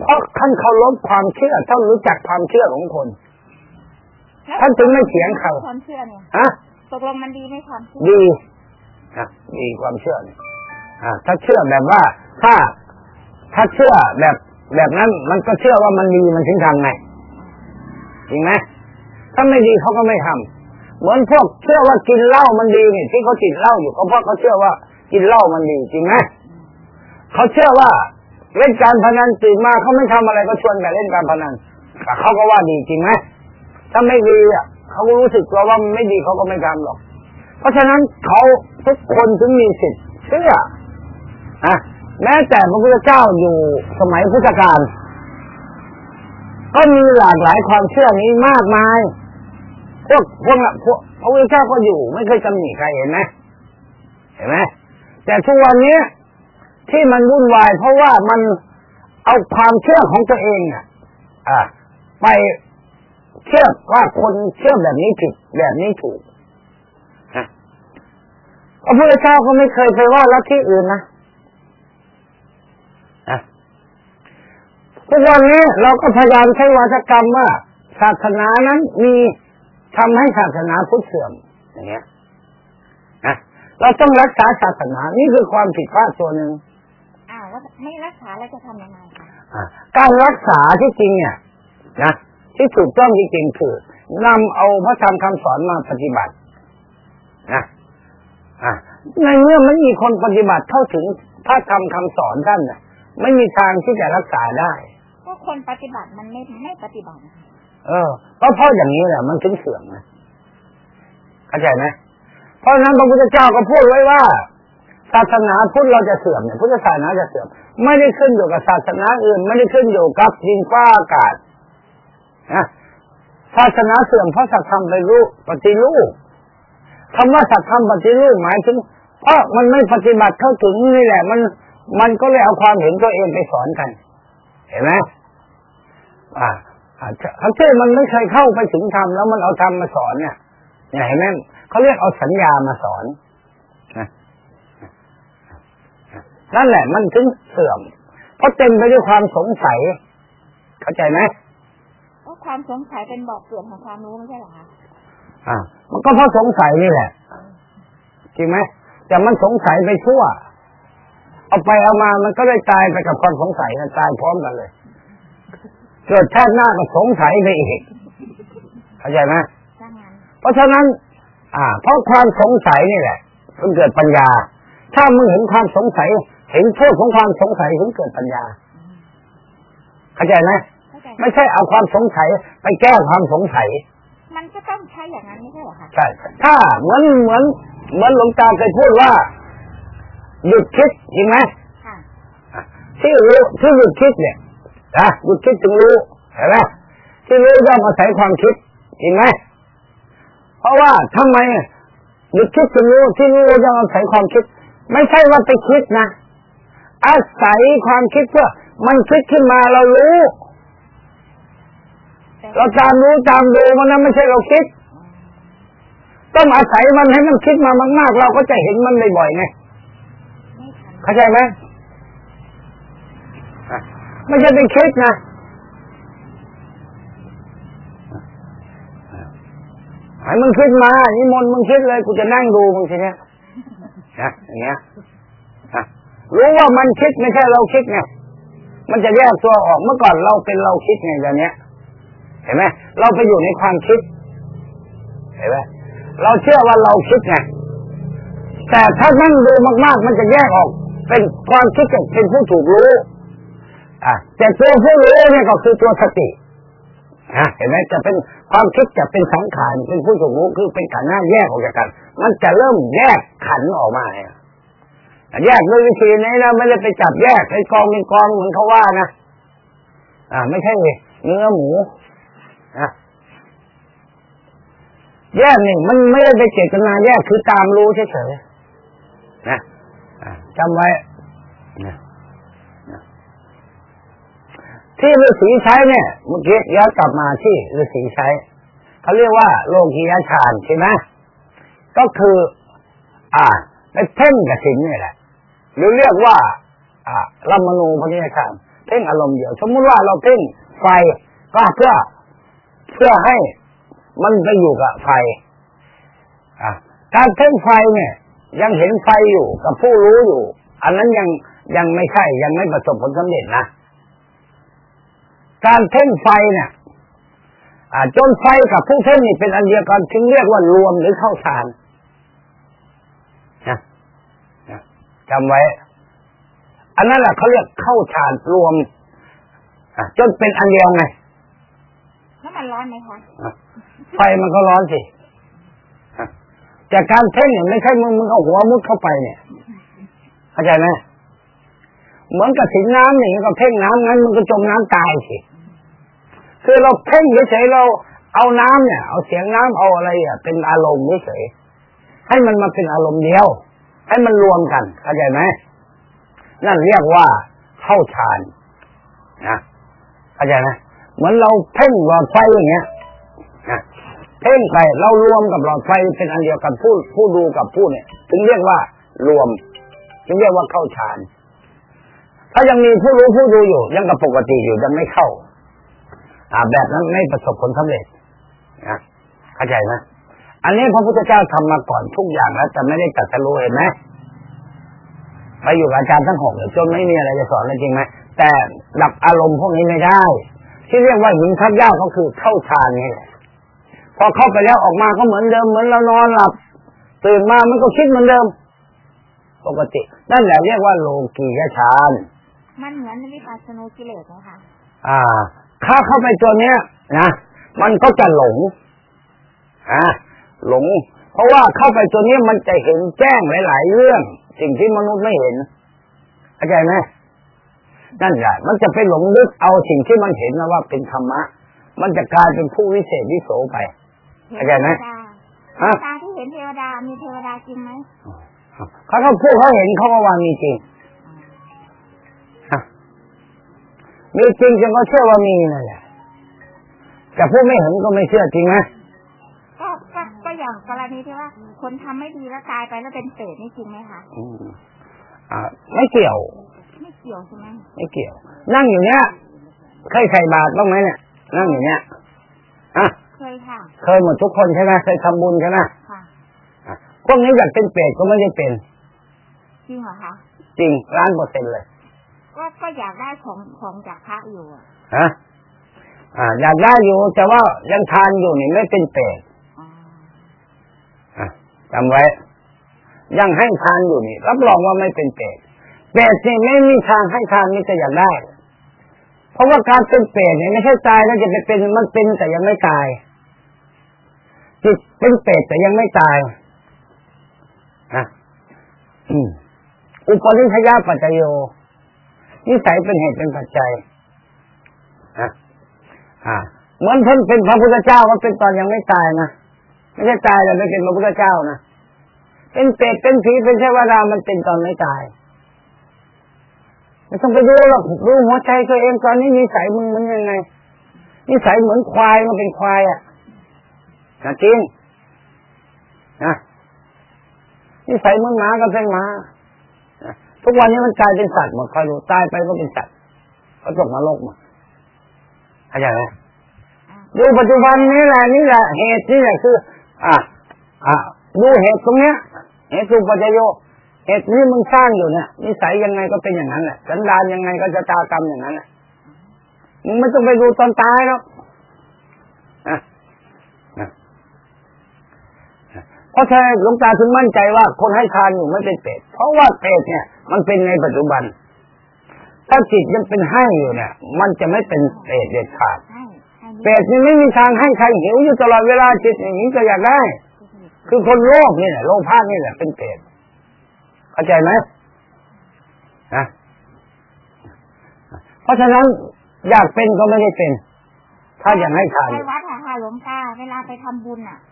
เพราะท่านเคารพความเชื่อท่านรู้จักความเชื่อของคนแล้วท่านถึงไม่เถียงเขาความเชื่อเนี่ยฮะตกลงมันดีไหมความเชื่อดีอะดีความเชื่อเนี่ยอะถ้าเชื่อแบบว่าถ้า ถ้าเชื่อแบบแบบนั้นมันก็เชื่อว่ามันดีมันถึงทำไงจริงไหมถ้าไม่ดีเขาก็ไม่ทำเหมือนพวกเชื่อว่ากินเหล้ามันดีเนี่ยที่เขาติดเหล้าอยู่ก็เพราะเขาเชื่อว่ากินเหล้ามันดีจริงไหมเขาเชื่อว่าเล่นการพนันตื่นมาเขาไม่ทำอะไรก็ชวนแต่เล่นการพนันแต่เขาก็ว่าดีจริงไหมถ้าไม่ดีอะเขาก็รู้สึกตัวว่าไม่ดีเขาก็ไม่ทำหรอก เพราะฉะนั้นเขาทุกคนถึงมีสิทธิ์เชื่ออะ แม้แต่พระพุทธเจ้าอยู่สมัยพุทธกาลก็มีหลากหลายความเชื่อนี้มากมายพวกพวกน่ะพวกพระพุทธเจ้าก็อยู่ ไม่เคยตำหนิใครเห็นไหมเห็นไหมแต่ทุกวันนี้ที่มันวุ่นวาย เพราะว่ามันเอาความเชื่อของตัวเองอะไปเชื่อว่าคนเชื่อแบบนี้ผิดแบบนี้ถูกพระพุทธเจ้าก็ไม่เคยไปว่าลัทธิอื่นนะ ทุกวันนี้เราก็พยายามใช้วาทกรรมว่า ศาสนานั้นมีทำให้ศาสนาพุทธเสื่อมอย่างเงี้ยนะเราต้องรักษาศาสนานี่คือความผิดพลาดตัวหนึ่งอ้าวแล้วไม่รักษาแล้วจะทำยังไงคะอะการรักษาที่จริงเนี่ยนะที่ถูกต้องจริงๆคือนำเอาพระธรรมคำสอนมาปฏิบัตินะอะในเมื่อไม่มีคนปฏิบัติเข้าถึงพระธรรมคำสอนท่านน่ะไม่มีทางที่จะรักษาได้ ก็คนปฏิบัติมันไม่ไม่ปฏิบัติ เออ ก็เพราะอย่างนี้แหละมันถึงเสื่อมนะเข้าใจไหมเพราะฉะนั้นพระพุทธเจ้าก็พูดไว้ว่า ศาสนาพุทธเราจะเสื่อมเนี่ยพุทธศาสนาจะเสื่อม ไม่ได้ขึ้นอยู่กับศาสนาอื่น ไม่ได้ขึ้นอยู่กับดินฟ้าอากาศนะศาสนาเสื่อมเพราะสัตธรรมไปรู้ปฏิรูปคำว่าสัตธรรมปฏิรูปหมายถึงเพราะมันไม่ปฏิบัติเข้าถึงนี่แหละ มันมันก็เลยเอาความเห็นตัวเองไปสอนกัน เห็นไหมอ่าเขาเชื่อมันไม่เคยเข้าไปถึงธรรมแล้วมันเอาธรรมมาสอนเนี่ยเนี่ยเห็นไหมเขาเรียกเอาสัญญามาสอนนะนั่นแหละ มันถึงเสื่อม เพราะเต็มไปด้วยความสงสัย เข้าใจไหมเพราะความสงสัยเป็นบอกเกิดของความรู้ไม่ใช่เหรอคะอ่า มันก็เพราะสงสัยนี่แหละจริงไหมแต่มันสงสัยไปทั่ว เอาไปเอามามันก็ได้ตายไปกับความสงสัยนะตายพร้อมกันเลย เกิดชาติหน้าก็สงสัยไปอีกเข้าใจไหมถ้างั้นเพราะฉะนั้น อ่า เพราะความสงสัยนี่แหละถึงเกิดปัญญา ถ้ามึงเห็นความสงสัย เห็นโทษของความสงสัยถึงเกิดปัญญา เข้าใจไหมเข้าใจไม่ใช่เอาความสงสัยไปแก้ความสงสัย มันก็ต้องใช้อย่างนั้นไม่ใช่เหรอคะใช่ ถ้าเหมือนเหมือนเหมือนหลวงตาเคยพูดว่า หยุดคิดจริงไหมค่ะที่รู้ที่หยุดคิดเนี่ยนะหยุดคิดถึงรู้เห็นไหมที่รู้ย่อมอาศัยความคิดจริงไหมเพราะว่าทำไมหยุดคิดถึงรู้ที่รู้ย่อมอาศัยความคิด ไม่ใช่ว่าไปคิดนะอาศัยความคิดเพื่อมันคิดขึ้นมาเรารู้แต่เราตามรู้ตามดูมันนั้นไม่ใช่เราคิด ต้องอาศัยมันให้มันคิดมามากๆ เราก็จะเห็นมันบ่อยๆไงไม่ทัน เข้าใจไหมอะไม่ใช่เป็นคิดนะให้มึงคิดมานิมนต์มึงคิดเลย กูจะนั่งดูมึงทีเนี้ยนะอย่างเงี้ยนะรู้ว่ามันคิดไม่ใช่เราคิดไงมันจะแยกตัวออกเมื่อก่อนเราเป็นเราคิดไงแบบเนี้ย เห็นไหมเราไปอยู่ในความคิด เห็นไหมเราเชื่อว่าเราคิดไงแต่ถ้านั่งดูมาก ๆ มันจะแยกออก เป็นความคิดกับเป็นผู้ถูกรู้อะแต่ตัวผู้รู้เนี่ยก็คือตัวสติอะเห็นไหมจะเป็นความคิดจะเป็นสังขารเป็นผู้ถูกรู้คือเป็นขันธ์หน้าแยกออกจากกัน มันจะเริ่มแยกขันธ์ออกมาเนี่ยแยกด้วยวิธีนี้นะไม่ได้ไปจับแยกไอ้กองเป็นกองเหมือนเขาว่านะอ่า ไม่ใช่เนื้อหมูอะแยกนี่มันไม่ได้ไปเจตนาแยกคือตามรู้เฉยๆนะอะ จำไว้นะที่ฤาษีใช้เนี่ยเมื่อกี้ย้อนกลับมาที่ฤาษีใช้เขาเรียกว่าโลกียฌานใช่ไหมก็คือ อ่าไปเพ่งกับสิ่งนี่แหละ หรือเรียกว่า อ่าลัมมณูพนิยฌานเพ่งอารมณ์เดียว สมมุติว่าเราเพ่งไฟก็เพื่อเพื่อให้มันไปอยู่กับไฟ อ่าการเพ่งไฟเนี่ย ยังเห็นไฟอยู่ กับผู้รู้อยู่ อันนั้นยังยังไม่ใช่ ยังไม่ประสบผลสำเร็จนะการเพ่งไฟเนี่ยจนไฟกับผู้เพ่งนี่เป็นอันเดียวกันจึงเรียกว่ารวมหรือเข้าฌานนะจำไว้ อันนั้นแหละเขาเรียกเข้าฌานรวมจนเป็นอันเดียวไงแล้วมันร้อนไหมคะไฟมันก็ร้อนสิ แต่การเพ่งเนี่ยไม่ใช่มึงมึงเอาหัวมุดเข้าไปเนี่ยเข้าใจไหมเหมือนกับสินน้ำนี่ก็เพ่งน้ำงั้นมันก็จมน้ำตายสิคือเราเพ่งเฉยๆเราเอาน้ำเนี่ย เอาเสียงน้ำเอาอะไรอะ เป็นอารมณ์เฉยๆให้มันมาเป็นอารมณ์เดียว ให้มันรวมกันเข้าใจไหมนั่นเรียกว่าเข้าฌานนะเข้าใจไหมเหมือนเราเพ่งหลอดไฟอย่างเงี้ยนะ เพ่งไปเรารวมกับหลอดไฟเป็นอันเดียวกันผู้ผู้ดูกับผู้เนี่ย ถึงเรียกว่ารวม ถึงเรียกว่าเข้าฌาน ถ้ายังมีผู้รู้ผู้ดูอยู่ ยังกับปกติอยู่ยังไม่เข้า อ่า แบบนั้นไม่ประสบผลสำเร็จนะเข้าใจไหมอันนี้พระพุทธเจ้าทำมาก่อนทุกอย่างแล้วแต่ไม่ได้ตัดสรู้เห็นไหมไปอยู่กับอาจารย์ทั้งหกเลยจนไม่มีอะไรจะสอนจริงไหมแต่ดับอารมณ์พวกนี้ไม่ได้ ที่เรียกว่าหินทับย่าก็คือเข้าฌานนี่แหละ อเข้าไปแล้วออกมาก็เหมือนเดิมเหมือนเรานอนหลับตื่นมามันก็คิดเหมือนเดิม ปกติ นั่นแหละเรียกว่าโลกียฌานมันเหมือนวิปัสสนูกิเลสนะคะอ่าถ้าเข้าไปตัวเนี้ยนะมันก็จะหลงอ่าหลง เพราะว่าเข้าไปตัวนี้มันจะเห็นแจ้งหลาย ๆ เรื่อง สิ่งที่มนุษย์ไม่เห็นเข้าใจไหมนั่นแหละมันจะไปหลงลึกเอาสิ่งที่มันเห็นนะว่าเป็นธรรมะ มันจะกลายเป็นผู้วิเศษวิโสไป เข้าใจไหมฮะตาที่เห็นเทวดา มีเทวดาจริงไหมเขาเขาพูดเขาเห็นเขาก็ว่ามีจริงมีจริงจึงก็เชื่อว่ามีนั่นแหละแต่ผู้ไม่เห็นก็ไม่เชื่อจริงไหมก็ก็ก็อย่างกรณีที่ว่า คนทำไม่ดีแล้วตายไปแล้วเป็นเปรตนี่จริงไหมคะอืมอ่า ไม่เกี่ยว ไม่เกี่ยวใช่ไหมไม่เกี่ยว นั่งอยู่เนี้ยเคยใส่บาตรบ้างไหมเนี่ยนั่งอยู่เนี้ยอะเคยค่ะ เคยหมดทุกคนใช่ไหมเคยทำบุญใช่ไหมค่ะอะพวกนี้อยากเป็นเปรตก็ไม่ได้เป็น จริงเหรอคะ จริงล้านเปอร์เซ็นต์เลย ก็ก็อยากได้ของของจากพระอยู่อะฮะอ่า อยากได้อยู่แต่ว่ายังทานอยู่นี่ไม่เป็นเปรตอ๋ออะจำไว้ ยังให้ทานอยู่นี่ รับรองว่าไม่เป็นเปรตเปรตนี่ไม่มีทางให้ทานนี่จะอยากได้ เพราะว่าการเป็นเปรตเนี่ยไม่ใช่ตายแล้วจะไปเป็นมันเป็นแต่ยังไม่ตาย จิตเป็นเปรตแต่ยังไม่ตายฮะอุปนิสัยปัจจโย นิสัยเป็นเหตุเป็นปัจจัยอะอ่าเหมือนท่านเป็นพระพุทธเจ้าก็เป็นตอนยังไม่ตายนะไม่ใช่ตายแล้วไม่เป็นพระพุทธเจ้านะเป็นเปรตเป็นผีเป็นเทวดามันเป็นตอนไม่ตายไม่ต้องไปดูหรอกดูหัวใจตัวเองตอนนี้นิสัยมึงมันยังไงนิสัยเหมือนควายมันเป็นควายอะ นะจริงนะนิสัยเหมือนหมาก็เป็นหมานะทุกวันนี้มันกลายเป็นสัตว์หมดคอยดูตายไปก็เป็นสัตว์เขาตกนรกมาเข้าใจไหมอ่าดูปัจจุบันนี่แหละนี่แหละเหตุนี่แหละคือ อะอะดูเหตุตรงเนี้ยเหตุสุปัจจโยเหตุนี้มึงสร้างอยู่เนี่ยนิสัยยังไงก็เป็นอย่างนั้นแหละสันดานยังไงก็จะตากรรมอย่างนั้นแหละมึงไม่ต้องไปดูตอนตายหรอกอะอะ เพราะฉะนั้นหลวงตาถึงมั่นใจว่าคนให้ทานอยู่ไม่เป็นเปรตเพราะว่าเปรตเนี่ย มันเป็นในปัจจุบัน ถ้าจิตยังเป็นให้อยู่เนี่ย มันจะไม่เป็นเปรตเด็ดขาดให้ให้เปรตนี่ไม่มีทางให้ใครหิวอยู่ตลอดเวลาจิตอย่างนี้ก็อยากได้ คือคนโลภนี่แหละโลภะนี่แหละเป็นเปรตเข้าใจไหมนะเพราะฉะนั้นอยากเป็นก็ไม่ได้เป็น ถ้าอยากให้ทานไปวัดอะค่ะหลวงตาเวลาไปทำบุญอะฮะ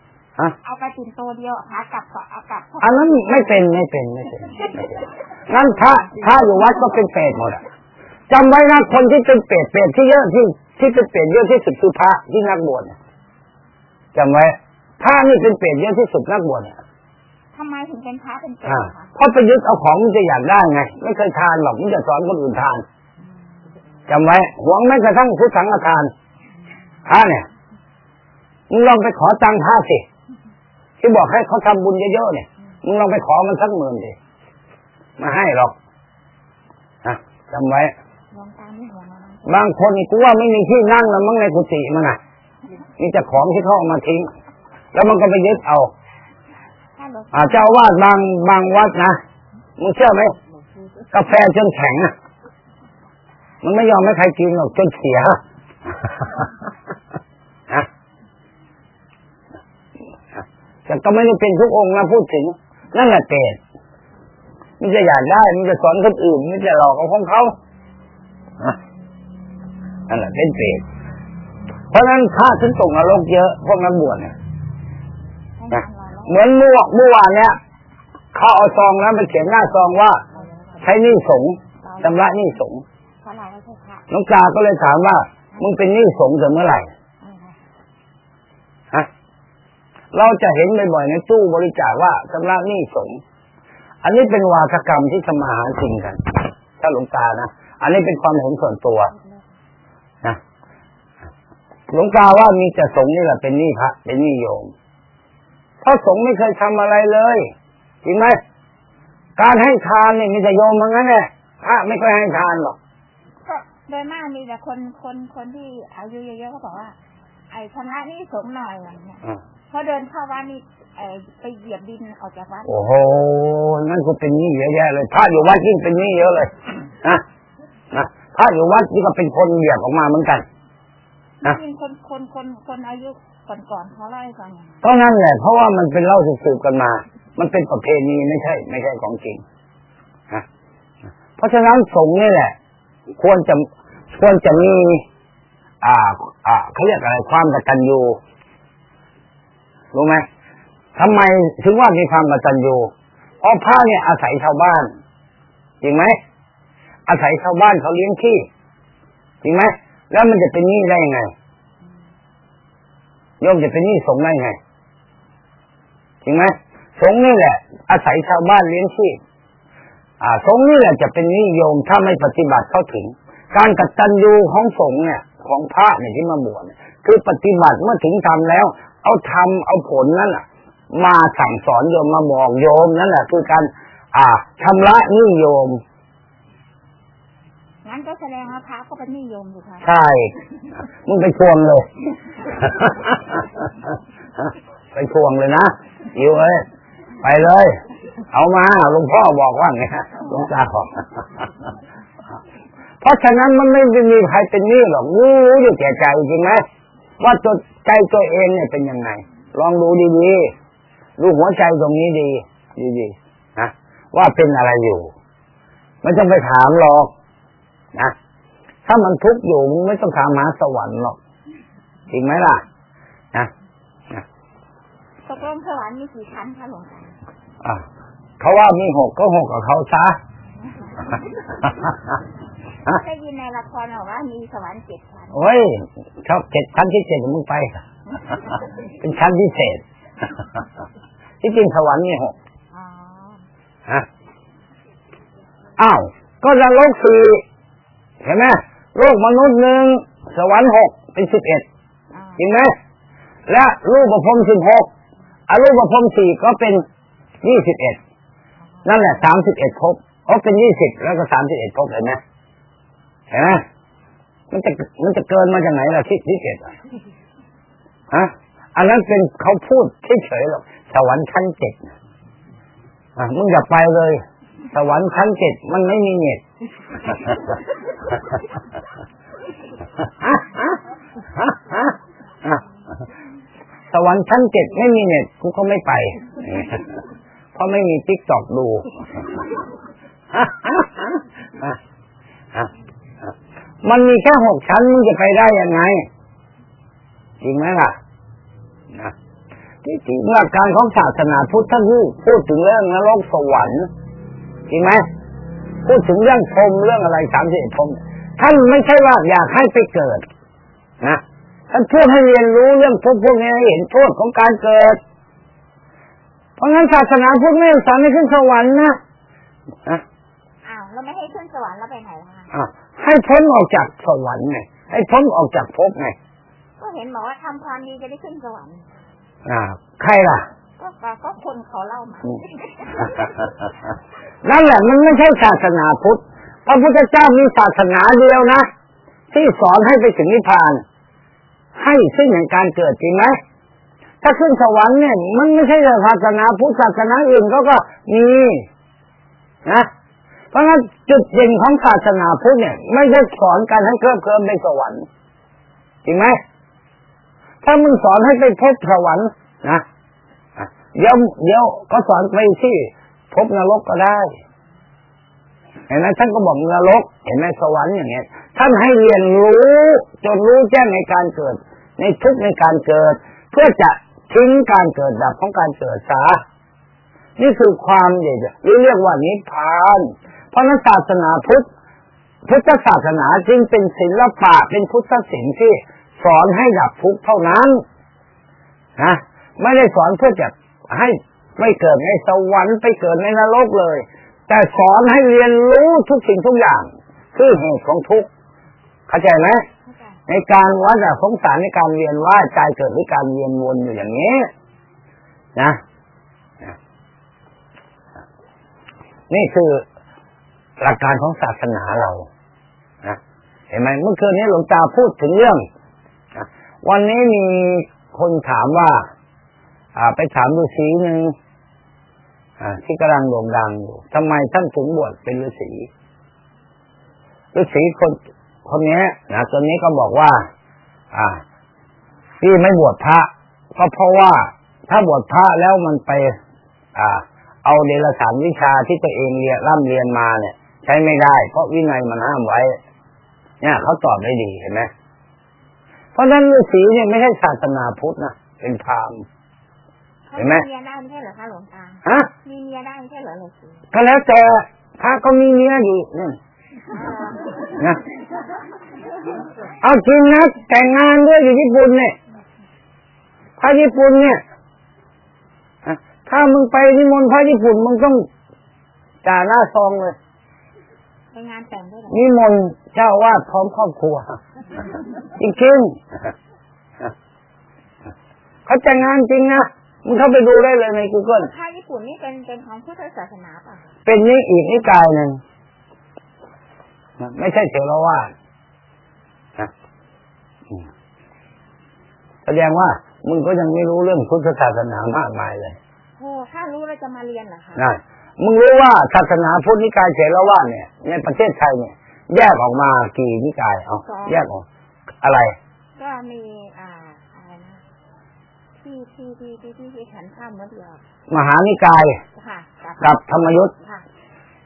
เอากระตินตัวเดียวหากลับก็เอากลับอันนั้นไม่เป็นไม่เป็นไม่เป็นไม่เป็นงั้นพระพระอยู่วัดก็เป็นเปรตหมดอะจำไว้นะคนที่เป็นเปรตเปรตที่เยอะที่ที่เป็นเปรตเยอะที่สุดคือพระที่นักบวชเนี่ยจำไว้พระนี่เป็นเปรตเยอะที่สุดนักบวชเนี่ยทำไมถึงเป็นพระเป็นเปรตอ่าคะเพราะไปยึดเอาของมันจะอยากได้ไง ไม่เคยทานหรอกมันจะสอนคนอื่นทานจำไว้หวงแม้กระทั่งพุทธังฆทานพระเนี่ยมึงลองไปขอตังค์พระสิ ที่บอกให้เขาทำบุญเยอะๆเนี่ยมึงลองไปขอมันสักหมื่นดิมาให้หรอกนะจำไว้หลวงตาไม่ห่วงอะไรบางคนนี่กูว่าไม่มีที่นั่งแล้วมั้งในกุฏิมันน่ะมีแต่ของที่เขาเอามาทิ้ง แล้วมันก็ไปยึดเอาถ้าหลวงอ่าเจ้าอาวาดบางบางวัดนะมึงเชื่อไหมกาแฟจนแข็งอะมันไม่ยอมให้ใครกินหรอกจนเสีย ฮะ แต่ก็ไม่ได้เป็นทุกองค์นะพูดถึง นั่นแหละเปรตมันจะอยากได้ มันจะสอนคนอื่น มันจะหลอกเอาของเขาฮะนั่นแหละเป็นเปรตเพราะฉะนั้นพระถึงตกนรกเยอะพวกนักบวชเนี่ยให้งานเราแล้วเหมือนเมื่อเมื่อวานเนี้ยเขาเอาซองนั้นไปเขียนหน้าซองว่า ใช้หนี้สงฆ์ชำระหนี้สงฆ์เพราะเราไม่ใช่พระน้องตาก็เลยถามว่ามึงเป็นหนี้สงฆ์แต่เมื่อไหร่ เออค่ะ ฮะ เราจะเห็นบ่อยๆในตู้บริจาคว่าชำระหนี้สงฆ์อันนี้เป็นวาทกรรมที่ทำมาหาจริงกัน ถ้าหลวงตานะ อันนี้เป็นความเห็นส่วนตัวนะหลวงตาว่ามีแต่สงฆ์นี่แหละเป็นหนี้พระเป็นหนี้โยมเพราะสงฆ์ไม่เคยทำอะไรเลยจริงไหมการให้ทานเนี่ยมีแต่โยมเหมือนกันแหละพระไม่เคยให้ทานหรอกก็โดยมากมีแต่คนคนคนที่อายุเยอะๆก็บอกว่า ไอ้ชำระหนี่สงฆ์หน่อยอะไรเงี้ยอ่า พอเดินเข้าวัดนี่ไอ้ไปเหยียบดินออกจากวัดโอ้โหนั่นก็เป็นหนี้เยอะแยะเลยพระอยู่วัดยิ่งเป็นหนี้เยอะเลยนะนะพระอยู่วัดนี่ก็เป็นคนเหยียบออกมาเหมือนกันนะจริงคนคนคนคนอายุก่อนๆเขาเล่าให้ฟังอย่างนั้นก็นั่นแหละเพราะว่ามันเป็นเล่าสืบๆกันมา มันเป็นประเพณีไม่ใช่ ไม่ใช่ของจริงนะเพราะฉะนั้นสงฆ์นี่แหละ ควรจะควรจะมี อ่า อ่าเขาเรียกอะไรความกตัญญู รู้ไหมทำไมถึงว่ามีความกตัญญูเพราะพระเนี่ยอาศัยชาวบ้านจริงไหมอาศัยชาวบ้านเขาเลี้ยงที่จริงไหมแล้วมันจะเป็นหนี้ได้ยังไงโยมจะเป็นหนี้สงได้ไงจริงไหมสงนี่แหละ อาศัยชาวบ้านเลี้ยงชีพอ่า สงนี่แหละจะเป็นนิยมถ้าไม่ปฏิบัติเข้าถึง การกตัญญูของสงเนี่ย ของพระเนี่ยที่มาบวชคือปฏิบัติเมื่อถึงทำแล้ว เอาทำเอาผลนั่นแหละมาสั่งสอนโยมมาบอกโยมนั่นแหละคือการอ่าชำระนิยมงั้นก็แสดงว่าพระก็เป็นนิยมอยู่ค่ะใช่มึงไปทวงเลยไปทวงเลยนะอิวเอ้ยไปเลย เอามาหลวงพ่อบอกว่าไงหลวงตาบอกเพราะฉะนั้นมันไม่มีใครเป็นหนี้หรอกรู้อยู่แก่ใจจริงไหมว่าตัว ใจตัวเองเนี่ยเป็นยังไง ลองดูดีๆดูหัวใจตรงนี้ดี ดีๆนะว่าเป็นอะไรอยู่ ไม่ต้องไปถามหรอกนะถ้ามันทุกข์อยู่มึงไม่ต้องถามหาสวรรค์หรอกจริงไหมล่ะนะนะตกลงสวรรค์มีกี่ชั้นคะหลวงตาอะเขาว่ามีหกก็หกกับเขาซะ ได้ยินในละครบอกว่ามีสวรรค์เจ็ดชั้นโอ้ยชอบเจ็ดชั้นที่เจ็ดมึงไปเป็นชั้นพิเศษที่จริงสวรรค์มีหกอ๋อฮะอ้าวก็นรกสี่เห็นไหมโลกมนุษย์หนึ่งสวรรค์หกเป็นสิบเอ็ดอ่าจริงไหมและรูปประพรมสิบหกอรูปประพรมสี่ก็เป็นยี่สิบเอ็ดนั่นแหละสามสิบเอ็ดภพโอ้เป็นยี่สิบแล้วก็สามสิบเอ็ดภพเห็นไหม เห็นไหมมันจะมันจะเกินมาจากไหนล่ะที่ที่เจ็ดอะฮะอันนั้นเป็นเขาพูดเฉยๆหรอกสวรรค์ชั้นเจ็ดอะมึงอย่าไปเลย สวรรค์ชั้นเจ็ดมันไม่มีเน็ตสวรรค์ชั้นเจ็ดไม่มีเน็ตกูก็ไม่ไป เพราะไม่มีติ๊กตอกดู มันมีแค่หกชั้นมึงจะไปได้ยังไง จริงไหมล่ะนะที่จริงหลักการของศาสนาพุทธท่านพูดพูดถึงเรื่องนรกสวรรค์จริงไหมพูดถึงเรื่องพรหมเรื่องอะไรสามสิบเอ็ดพรหมท่านไม่ใช่ว่าอยากให้ไปเกิด นะท่านเพื่อให้เรียนรู้เรื่องพวกพวกนี้ให้เห็นโทษของการเกิด เพราะงั้นศาสนาพุทธไม่สอนให้ขึ้นสวรรค์นะนะอ้าวเราไม่ให้ขึ้นสวรรค์แล้วไปไหนล่ะคะอะ ให้พ้นออกจากสวรรค์ไงให้พ้นออกจากภพไงก็เห็นบอกว่าทำความดีจะได้ขึ้นสวรรค์อ่า ใครล่ะ ก็ก็ก็คนเขาเล่ามาอืมนั่นแหละมันไม่ใช่ศาสนาพุทธพระพุทธเจ้ามีศาสนาเดียวนะที่สอนให้ไปถึงนิพพาน ให้สิ้นแห่งการเกิดจริงไหมถ้าขึ้นสวรรค์เนี่ย มันไม่ใช่ศาสนาพุทธศาสนาอื่นเขาก็มีนะ เพราะงั้นจุดเด่นของศาสนาพุทธเนี่ย ไม่ได้สอนการให้เคลิบเคลิ้มไปสวรรค์จริงไหมถ้ามึงสอนให้ไปพบสวรรค์นะเดี๋ยวเดี๋ยวก็สอนไปที่พบนรกก็ได้ เห็นไหมท่านก็บอกนรก เห็นไหมสวรรค์อย่างเงี้ยท่านให้เรียนรู้จนรู้แจ้งในการเกิด ในทุกในการเกิด เพื่อจะทิ้งการเกิดดับของการเกิดซะนี่คือความเดียวหรือเรียกว่านิพพาน เพราะฉะนั้นศาสนาพุทธพุทธศาสนาจึงเป็นศิลปะเป็นพุทธศิลป์ที่สอนให้ดับทุกข์เท่านั้นนะไม่ได้สอนเพื่อจะให้ไม่เกิดในสวรรค์ไปเกิดในนรกเลย แต่สอนให้เรียนรู้ทุกสิ่งทุกอย่างคือเหตุของทุกข์เข้าใจไหมเข้าใจในการวัดอะสงสารในการเวียนว่ายตายเกิดหรือการเวียนวนอยู่อย่างนี้นะนะนี่คือ หลักการของศาสนาเรานะเห็นไหมเมื่อคืนนี้หลวงตาพูดถึงเรื่องนะวันนี้มีคนถามว่า อ่า ไปถามฤาษีหนึ่งที่กำลังโด่งดังอยู่ทำไมท่านถึงบวชเป็นฤาษีฤาษีคนคนนี้นะตัวนี้ก็บอกว่า อ่า ที่ไม่บวชพระก็เพราะว่าถ้าบวชพระแล้วมันไป อ่า เอาเดลสารวิชาที่ตัวเองเรียนร่ำเรียนมาเนี่ย ใช้ไม่ได้ เพราะวินัยมันห้ามไว้ เนี่ยเขาตอบได้ดีเห็นไหมเพราะฉะนั้นฤาษีเนี่ยไม่ใช่ศาสนาพุทธนะเป็นพราหมณ์เขาเห็นไหมมีเมียได้ไม่ใช่เหรอคะหลวงตาฮะมีเมียได้ไม่ใช่เหรอหลวงตาก็แล้วแต่พระก็มีเมียอยู่นี่นะเอาจริงนะแต่งงานด้วยอยู่ญี่ปุ่นเนี่ยพระญี่ปุ่นเนี่ยอะถ้ามึงไปนิมนต์พระญี่ปุ่นมึงต้องจ่าหน้าซองเลย ไปงานแต่งด้วยเหรอนิมนต์เจ้าอาวาดพร้อมครอบครัวจริงๆเขาแต่งงานจริงนะมึงเข้าไปดูได้เลยใน Google พระญี่ปุ่นนี่เป็นเป็นของพุทธศาสนาเปล่ะ เป็นนี่อีกนิกายหนึ่งนะไม่ใช่เถรวาทนะอืมแสดงว่ามึงก็ยังไม่รู้เรื่องพุทธศาสนามากมายเลยโอ้ถ้ารู้เราจะมาเรียนเหรอคะนะ มึงรู้ว่าศาสนาพุทธนิกายเถรวาทเนี่ย ในประเทศไทยเนี่ย แยกออกมากี่นิกายเอาแยกออก อะไร ก็มีอ่าอะไรนะที่ที่ที่ที่ที่ที่ฉันข้ามมดเดียวมหานิกายค่ะกับกับธรรมยุทธ์ค่ะ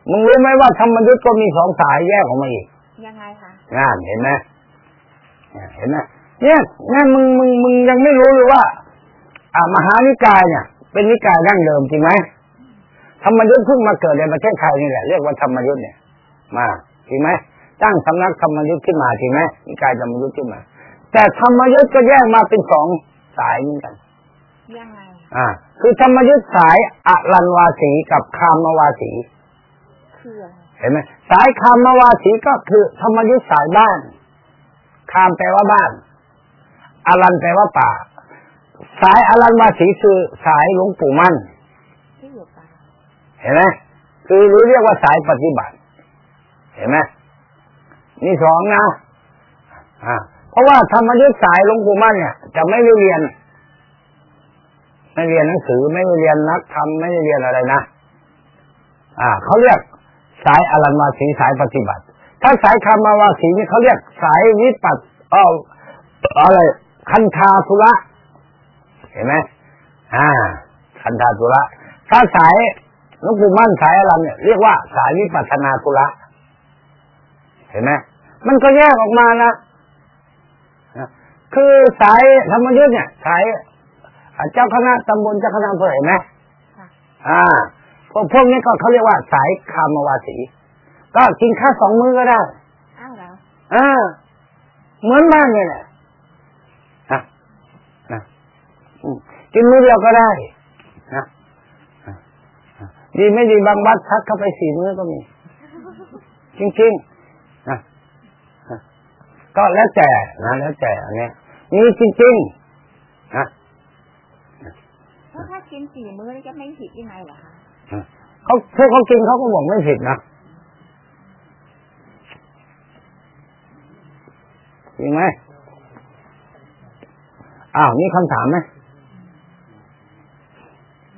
มึงรู้ไหมว่าธรรมยุทธ์ก็มีสองสายแยกออกมาอีกยังไงคะงานเห็นไหมเนี่ยเห็นไหมเนี่ยนี่มึงมึงมึงยังไม่รู้เลยว่า อ่ามหานิกายเนี่ย เป็นนิกายดั้งเดิมจริงไหม ธรรมยุทธ์เพิ่งมาเกิดในประเทศไทยนี่แหละเรียกว่าธรรมยุทธ์เนี่ย มาจริงไหมตั้งสำนักธรรมยุทธ์ขึ้นมาจริงไหมนิกายธรรมยุทธ์ขึ้นมา แต่ธรรมยุทธ์ก็แยกมาเป็นสองสายเหมือนกันยังไงอ่า คือธรรมยุทธ์สายอรันวาสีกับคามวาสีคืออะไรเห็นไหมสายคามวาสีก็คือธรรมยุทธ์สายบ้าน คามแปลว่าบ้านอารันแปลว่าป่า สายอารันวาสีคือสายหลวงปู่มั่นที่อยู่ป่า เห็นไหมคือรู้เรียกว่าสายปฏิบัติ เห็นไหมนี่สองนะอ่าเพราะว่าธรรมยุทธสายหลวงปู่มั่นเนี่ย จะไม่ได้เรียน ไม่เรียนหนังสือไม่ได้เรียนนักธรรมไม่ได้เรียนอะไรนะอ่าเขาเรียกสายอรันวาสีสายปฏิบัติ ถ้าสายคามาวาสีนี่เขาเรียกสายวิปัสเอออะไรคันธาธุระ เห็นไหมอ่า คันธาธุระ ถ้าสาย หลวงปู่มั่นสายอรันเนี่ยเรียกว่าสายวิปัสสนาธุระเห็นไหมมันก็แยกออกมานะนะคือสายธรรมยุทธ์เนี่ยสายเจ้าคณะตำบลเจ้าคณะอำเภอเห็นไหมค่ะอ่าพวกพวกนี้ก็เขาเรียกว่าสายคามวาสี ก็กินข้าวสองมื้อก็ได้อ้าวแล้วอ่าเหมือนบ้านนี่แหละนะนะอืมกินมื้อเดียวก็ได้นะอะอะ ดีไม่ดีบางวัดทักเข้าไปสี่มื้อก็มี จริงๆนะนะก็แล้วแต่นะแล้วแต่อันเนี้ยมีจริงๆนะเพราะถ้ากินสี่มื้อนี่จะไม่ผิดยังไงเหรอคะเขาพวกเขากินเขาก็บอกไม่ผิดนะจริงไหมอ้าวมีคำถามไหม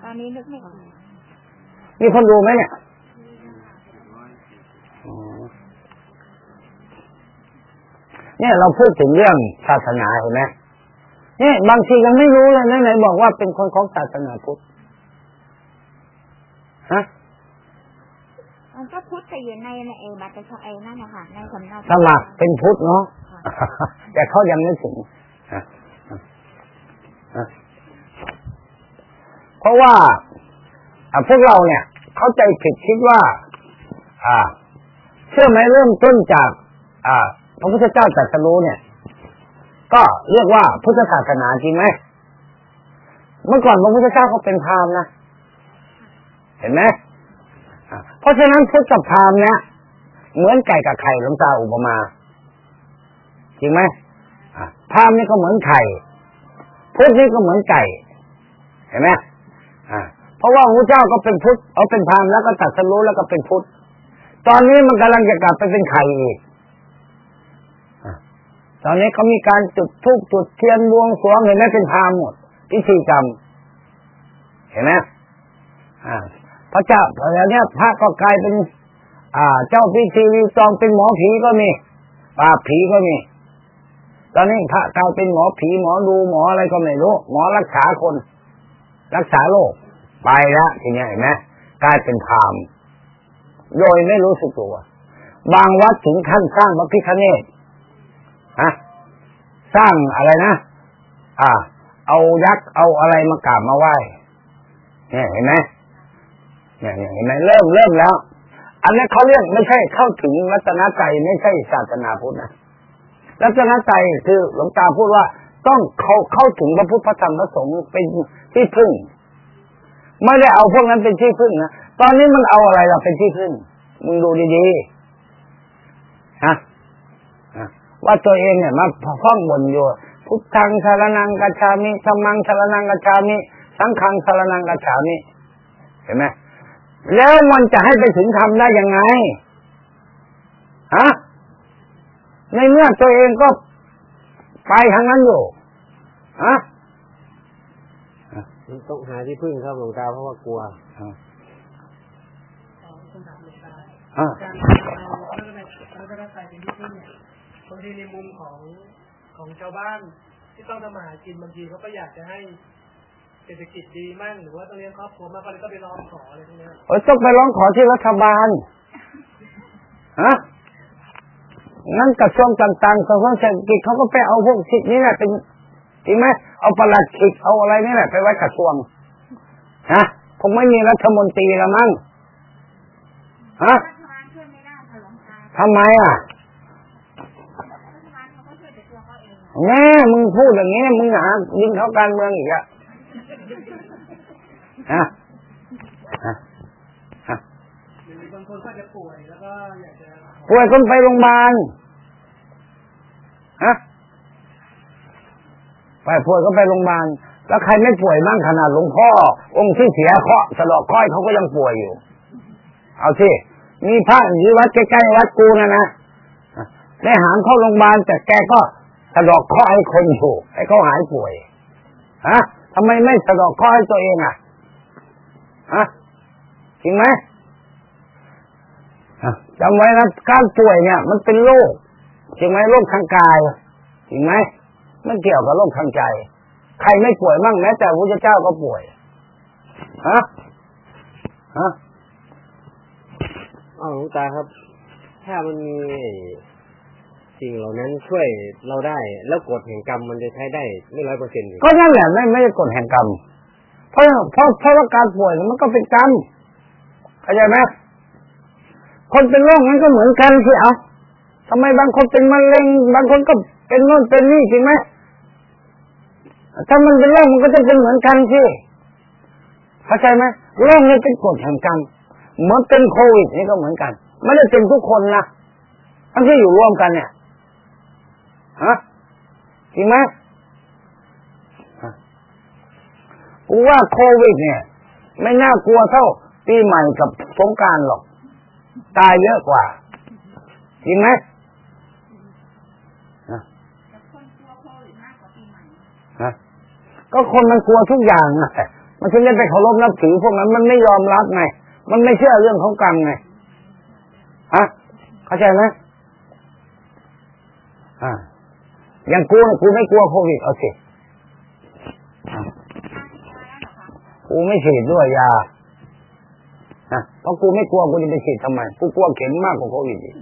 ตอนนี้นึกไม่ออก มีคนดูไหมเนี่ยอ๋อเนี่ยเราพูดถึงเรื่องศาสนาเห็นไหมเนี่ยบางทียังไม่รู้เลยนะไหนบอกว่าเป็นคนของศาสนาพุทธฮะมันก็พุทธแต่อยู่ในในเอบัตรประชาเอนั่นนะคะในสำเนาสมัครเป็นพุทธเนาะแต่เขายังไม่ถึงอะอะเพราะว่าอะ พวกเราเนี่ย เข้าใจผิดคิดว่าอ่าเชื่อไหมเริ่มต้นจากอ่าพระพุทธเจ้าตรัสรู้เนี่ย ก็เรียกว่าพุทธศาสนาจริงไหมเมื่อก่อนพระพุทธเจ้าเขาเป็นพราหมณ์นะเห็นไหมเพราะฉะนั้นพุทธกับพราหมณ์เนี่ยเหมือนไก่กับไข่หลวงตาอุปมา จริงไหมพราหมณ์นี่ก็เหมือนไข่พุทธนี่ก็เหมือนไก่ เห็นไหมอ่า เพราะว่าพระเจ้าก็เป็นพุทธเอาเป็นพราหมณ์แล้วก็ตัดสรู้แล้วก็เป็นพุทธตอนนี้มันกำลังจะกลับไปเป็นไข่อีกอะตอนนี้เขามีการจุดธูปจุดเทียนบวงสรวงเห็นไหมเป็นพราหมณ์หมดพิธีกรรม เห็นไหมอ่าพระเจ้าแล้วเนี้พระก็กลายเป็น อ่า เจ้าพิธีรีตองเป็นหมอผีก็มีปราบผีก็มีตอนนี้พระกลายเป็นหมอผีหมอดูหมออะไรก็ไม่รู้ หมอรักษาคน รักษาโรค ไปแล้วทีนี้เห็นไหมกลายเป็นพราหมณ์โดยไม่รู้สึกตัว บางวัดถึงขั้นสร้างพระพิฆเนศฮะสร้างอะไรนะอ่า เอายักษ์เอาอะไรมากราบมาไหว้เนี่ยเห็นไหมเนี่ยเนี่ยเห็นไหมเริ่มเริ่มแล้ว อันนี้เขาเรียกไม่ใช่เข้าถึงรัตนใจไม่ใช่ศาสนาพุทธนะรัตนใจคือหลวงตาพูดว่าต้องเข้าเข้าถึงพระพุทธธรรมพระสงฆ์เป็นที่พึ่ง ไม่ได้เอาพวกนั้นเป็นที่พึ่งนะตอนนี้มันเอาอะไรเราเป็นที่พึ่งมึงดูดีๆฮะว่าตัวเองเนี่ยมาฟ้องบนอยู่พุทธังสารนังกัจฉามิธรรมังสารนังกัจฉามิสังฆังสารนังกัจฉามิเห็นไหมแล้วมันจะให้ไปถึงธรรมได้ยังไงฮะในเมื่อตัวเองก็ไปทางนั้นอยู่ฮะ ต้องหาที่พึ่งครับหลวงตาเพราะว่ากลัวอ่าการเราก็ได้ใส่เป็นที่พึ่งเนี่ยบางทีในมุมของของชาวบ้านที่ต้องทำมาหากินบางทีเขาก็อยากจะให้เศรษฐกิจดีมั่งหรือว่าต้องเลี้ยงครอบครัวมากก็เลยก็ไปร้องขออะไรพวกเนี้ยเออต้องไปร้องขอที่รัฐบาลฮะงั้นกระทรวงต่างๆกระทรวงเศรษฐกิจเขาก็ไปเอาพวกสิทธิ์นี้แหละเป็น จริงไหมเอาประหลัดขิกเอาอะไรนี่แหละไปไว้กระทรวงฮะผมไม่มีรัฐมนตรีละมั้งฮะรัฐบาลช่วยไม่ได้ค่ะหลวงตาทำไมอะรัฐบาลเขาก็ช่วยแต่ตัวเขาเองแม่มึงพูดอย่างนี้มึงหายิงเขาการเมืองอีกอะฮะฮะฮะหรือบางคนก็จะป่วยแล้วก็อยากจะป่วยคนไปโรงพยาบาลฮะ ไปป่วยก็ไปโรงพยาบาลแล้วใครไม่ป่วยบ้างขนาดหลวงพ่อ องค์ที่เสียเคราะห์สะเดอกค้อยเขาก็ยังป่วยอยู่ เอาสิมีพระอยู่วัดใกล้ๆวัดกูนะนะได้หามเข้าโรงพยาบาลแต่แกก็สะเดอกข้อให้คนอยู่ให้เขาหายป่วยฮะทำไมไม่สะเดอกข้อให้ตัวเองอะฮะจริงไหมจำไว้นะการป่วยเนี่ย มันเป็นโรคจริงไหมโรคทางกายจริงไหม มันเกี่ยวกับโรคทางใจ ใครไม่ป่วยมั่งแม้แต่พระเจ้าก็ป่วยฮะฮะอ้าวหลวงตาครับ ถ้ามันมีสิ่งเหล่านั้นช่วยเราได้ แล้วกฎแห่งกรรมมันจะใช้ได้ไม่ร้อยเปอร์เซ็นต์ก็นั่นแหละไม่ไม่ใช่กฎแห่งกรรมเพราะเพราะเพราะว่าการป่วยมันก็เป็นกรรมเข้าใจไหมคนเป็นโรคมันก็เหมือนกันสิเอาทำไมบางคนเป็นมะเร็ง บางคนก็เป็นโน่นเป็นนี่จริงไหม ถ้ามันเป็นโรคมันก็จะเป็นเหมือนกันสิเข้าใจไหมโรคนี่เป็นกฎแห่งกรรมเหมือนเป็นโควิดนี่ก็เหมือนกันไม่ได้เป็นทุกคนนะทั้งที่อยู่ร่วมกันเนี่ยฮะจริงไหมกูว่าโควิด เนี่ย ไม่น่ากลัวเท่าปีใหม่กับสงการหรอก ตายเยอะกว่าจริงไหมฮะฮะ ก็คนมันกลัวทุกอย่างไงมันถึงได้ไปเคารพนับถือพวกนั้นมันไม่ยอมรับไง มันไม่เชื่อเรื่องของกรรมไงฮะเข้าใจไหมอ่าอย่างกูกูไม่กลัวโควิดเอาสิกูไม่ฉีดด้วยยานะเพราะกูไม่กลัวกูจะไปฉีดทำไม กูกลัวเข็มมากกว่าโควิดอีก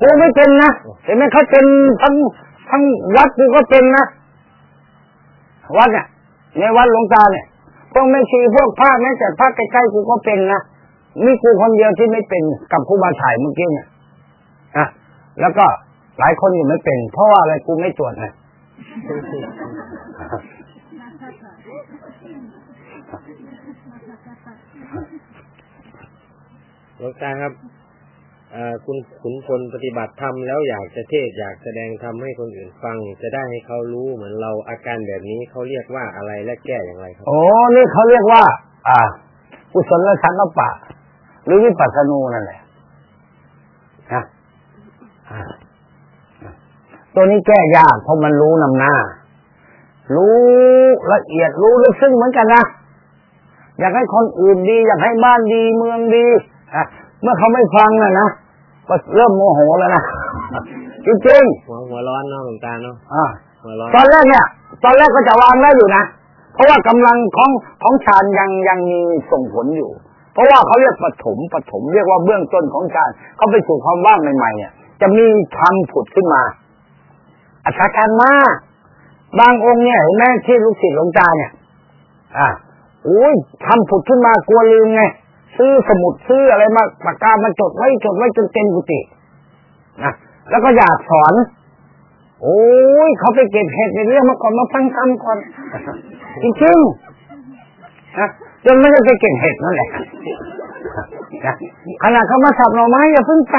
กูไม่เป็นนะเห็นไหมเขาเป็นทั้งทั้งวัดกูก็เป็นนะวัดเนี่ยในวัดหลวงตาเนี่ยพวกไม่ชีพวกพระแม้แต่พระใกล้ๆกูก็เป็นนะมีกูคนเดียวที่ไม่เป็นกับครูบาถ่ายเมื่อกี้เนี่ยนะแล้วก็หลายคนอยู่ไม่เป็น เพราะว่าอะไรกูไม่ตรวจไงหลวงตาครับเอ่อ คุณขุนพลปฏิบัติธรรมแล้วอยากจะเทศอยากแสดงธรรมให้คนอื่นฟัง จะได้ให้เขารู้เหมือนเราอาการแบบนี้เขาเรียกว่าอะไรและแก้อย่างไรครับโอ้นี่เขาเรียกว่า อ่ากุศลสังกปะ หรือวิปัสสนูนั่นแหละนะตัวนี้แก้ยากเพราะมันรู้นำหน้า รู้ละเอียดรู้ลึกซึ้งเหมือนกันนะอยากให้คนอื่นดี อยากให้บ้านดีเมืองดีอะ เมื่อเขาไม่ฟังนะนะก็เริ่มโมโหแล้วนะจริงหัวหัวร้อนเนาะหลวงตาเนาะๆอ่าหัวร้อนตอนแรกเนี่ย ตอนแรกก็จะวางได้อยู่นะเพราะว่ากำลังของของฌานยังยังมีส่งผลอยู่ เพราะว่าเขาเรียกปฐมปฐมเรียกว่าเบื้องต้นของฌานเขาไปสู่ความว่างใหม่ๆเนี่ยจะมีธรรมผุดขึ้นมา อัศจรรย์มาก บางองค์เนี่ยเห็นไหมที่ลูกศิษย์หลวงตาเนี่ย อ่าอุ้ยทำผุดขึ้นมากลัวลืมไง ซื้อสมุดซื้ออะไรมาปากกามาจดไว้จดไว้จนเต็มกุฏินะแล้วก็อยากสอน โอ้ยเขาไปเก็บเห็ดในเรื่องมาก่อนมาฟังคำก่อนจริงๆนะจนไม่ได้ไปเก็บเห็ดนั่นแหละนะขณะเขามาสับหน่อไม้อย่าเพิ่งไป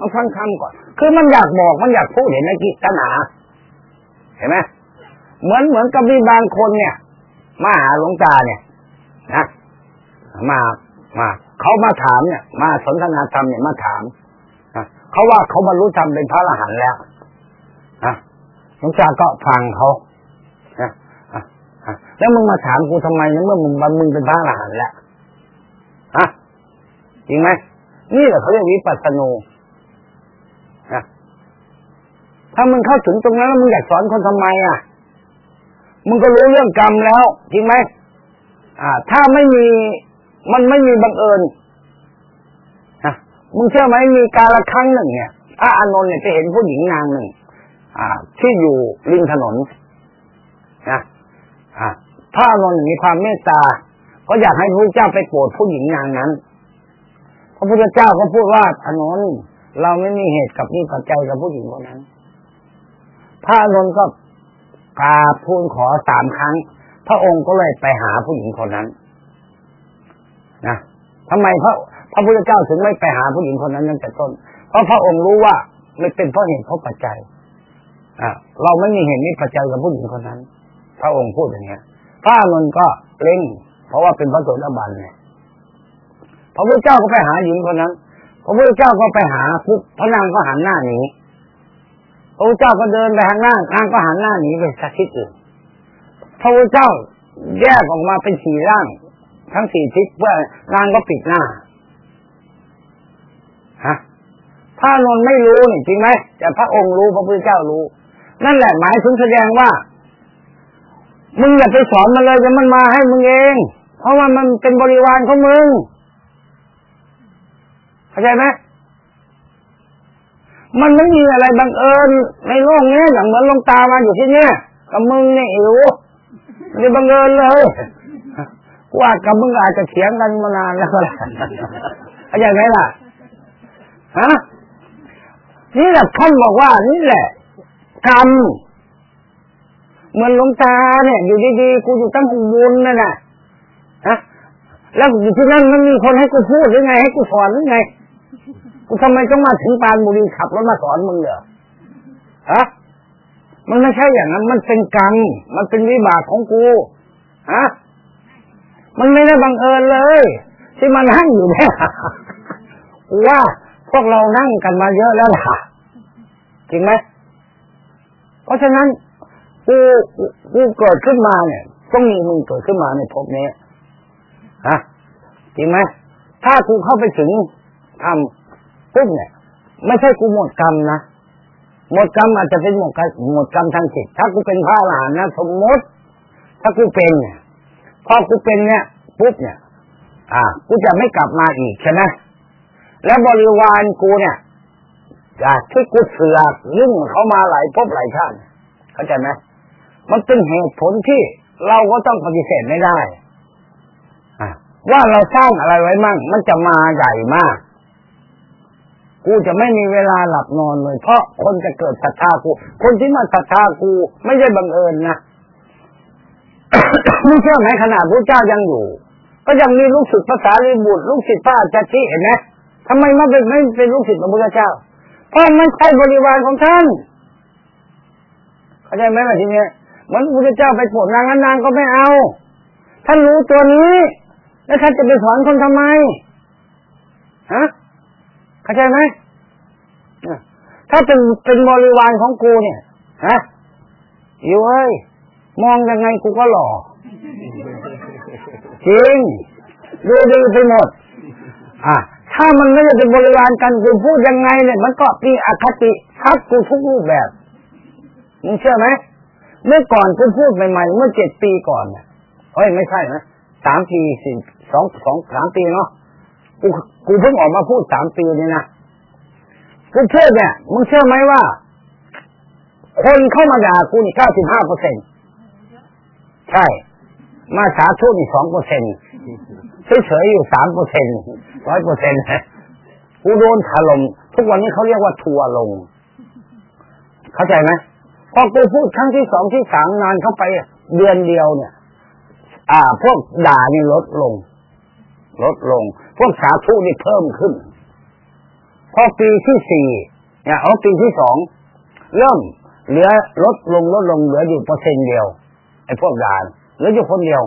มาฟังคำก่อน คือมันอยากบอกมันอยากพูดเห็นในกิจตนาเห็นไหมเหมือนเหมือนกับมีบางคนเนี่ย มาหาหลวงตาเนี่ยนะมา มา เขามาถามเนี่ย มาสนทนาธรรมเนี่ยมาถามเขาว่าเขาบรรลุธรรมเป็นพระอรหันต์แล้วนะหลวงตาก็ฟังเขานะแล้วมึงมาถามกูทำไมเนี่ยเมื่อมึงมึงเป็นพระอรหันต์แล้วฮะจริงไหมนี่แหละเขาเรียกวิปัสสนูนะถ้ามึงเข้าถึงตรงนั้นแล้วมึงอยากสอนคนทำไมอะมึงก็รู้เรื่องกรรมแล้ว จริงไหมอ่า ถ้าไม่มี มันไม่มีบังเอิญนะมึงเชื่อไหมมีการละครั้งหนึ่งเนี่ยพระอานนท์เนี่ยไปเห็นผู้หญิงนางหนึ่งอ่า ที่อยู่ริมถนนนะอ่าพระอานนท์มีความเมตตา ก็อยากให้พระเจ้าไปโปรดผู้หญิงนางนั้นพระพุทธเจ้าก็พูดว่าอานนท์เราไม่มีเหตุกับมีปัจจัยกับผู้หญิงคนนั้น พระอานนท์ก็กราบทูลขอสามครั้ง พระองค์ก็เลยไปหาผู้หญิงคนนั้น นะทำไมพระพระพุทธเจ้าถึงไม่ไปหาผู้หญิงคนนั้นนั่นแต่ต้น เพราะพระองค์รู้ว่าไม่เป็นเพราะเหตุเพราะปัจจัยอ่าเราไม่มีเหตุนี้ปัจจัยกับผู้หญิงคนนั้น พระองค์พูดอย่างเงี้ยพระอานนก็เล่งเพราะว่าเป็นพระโสดาบันเนี่ยพระพุทธเจ้าก็ไปหาหญิงคนนั้น พระพุทธเจ้าก็ไปหาปุ๊บพระนางก็หันหน้าหนีพระพุทธเจ้าก็เดินไปทางหน้านางก็หันหน้าหนีไปสักทิศอื่นพระพุทธเจ้าแยกออกมาเป็นสี่ร่าง ทั้งสี่ทิศเพื่อนางก็ปิดหน้าฮะพระนนท์ไม่รู้นี่จริงไหมแต่พระองค์รู้พระพุทธเจ้ารู้ นั่นแหละหมายถึงแสดงว่า มึงอย่าไปสอนมันเลยเดี๋ยวมันมาให้มึงเอง เพราะว่ามันเป็นบริวารของมึงเข้าใจไหมมันไม่มีอะไรบังเอิญในโลกนี้อย่างเหมือนลงตามาอยู่ที่เนี่ยกับมึงเนี่ยอิ๋วไม่บังเอิญเลย ว่ากับมึงอาจจะเถียงกันมานานแล้วก็แหละเข้าใจไหมล่ะฮะนี่แหละท่านบอกว่านี่แหละ กรรมเหมือนหลวงตาเนี่ย อยู่ดีๆกูอยู่ตั้งอุบลนั่นน่ะฮะแล้วอยู่ที่นั่นมันมีคนให้กูพูดหรือไง ให้กูสอนหรือไงกูทำไมต้องมาถึงปานบุรีขับรถมาสอนมึงเหรอฮะมันไม่ใช่อย่างนั้น มันเป็นกรรมมันเป็นวิบากของกูฮะ มันไม่ได้บังเอิญเลย ที่มันนั่งอยู่เนี่ยว่าพวกเรานั่งกันมาเยอะแล้วล่ะจริงไหมเพราะฉะนั้นกูกูเกิดขึ้นมาเนี่ยต้องมีมึงเกิดขึ้นมาในภพนี้ฮะจริงไหมถ้ากูเข้าไปถึงทำปุ๊บเนี่ย ไม่ใช่กูหมดกรรมนะหมดกรรมอาจจะเป็นหมดกรรมหมดกรรมทางจิตถ้ากูเป็นพระอรหันต์นะสมมติ ถ้ากูเป็นเนี่ย พอกูเป็นเนี่ยปุ๊บเนี่ย อ่ากูจะไม่กลับมาอีกใช่ไหมแล้วบริวารกูเนี่ยจากที่กูเสือกยิ่งเขามาหลายภพหลายชาติเข้าใจไหมมันเป็นเหตุผลที่เราก็ต้องปฏิเสธไม่ได้ว่าเราสร้างอะไรไว้มั่ง มันจะมาใหญ่มาก กูจะไม่มีเวลาหลับนอนเลย เพราะคนจะเกิดศรัทธากู คนที่มาศรัทธากู ไม่ใช่บังเอิญนะ ไม่เชื่อไหมขนาดพระเจ้ายังอยู่ ก็ยังมีลูกศิษย์ภาษาลีบุตรลูกศิษย์พระอาจารย์ที่เห็นไหมทำไมไม่เป็นไม่เป็นลูกศิษย์พระพุทธเจ้า เพราะไม่ใช่บริวารของท่าน เข้าใจไหมล่ะทีนี้เหมือนพระเจ้าไปโปรดนางนางก็ไม่เอา ท่านรู้ตัวนี้ แล้วท่านจะไปสอนคนทำไมฮะเข้าใจไหมถ้าเป็นเป็นบริวารของกูเนี่ยฮะอยู่เอ้ย มองยังไงกูก็หล่อจริงดูดีไปหมด อะ ถ้ามันไม่ได้เป็นบริวารกันกูพูดยังไงเนี่ย มันก็มีอคติทับกูทุกรูปแบบมึงเชื่อไหมเมื่อก่อนกูพูดใหม่ๆเมื่อเจ็ดปีก่อนเนี่ยเฮ้ยไม่ใช่นะสามปีสี่สองสองสามปีเนาะกูกูเพิ่งออกมาพูดสามปีนี่นะกูพูดเนี่ยมึงเชื่อไหมว่า คนเข้ามาด่ากูนี่เก้าสิบห้าเปอร์เซ็น ใช่ มาสาธุนี่สองเปอร์เซ็นเฉยๆอยู่สามเปอร์เซ็นร้อยเปอร์เซ็นต์กูโดนถล่มทุกวันนี้เขาเรียกว่าทัวลง เข้าใจไหมพอกูพูดครั้งที่สองที่สามนานเข้าไปเดือนเดียวเนี่ย อ่า พวกด่านี่ลดลง ลดลง พวกสาธุนี่เพิ่มขึ้น พอปีที่สี่เนี่ยเอาปีที่สองเริ่มเหลือลดลงลดลงเหลืออยู่เปอร์เซ็นต์เดียว ไอ้พวกด่าเหลืออยู่คนเดียว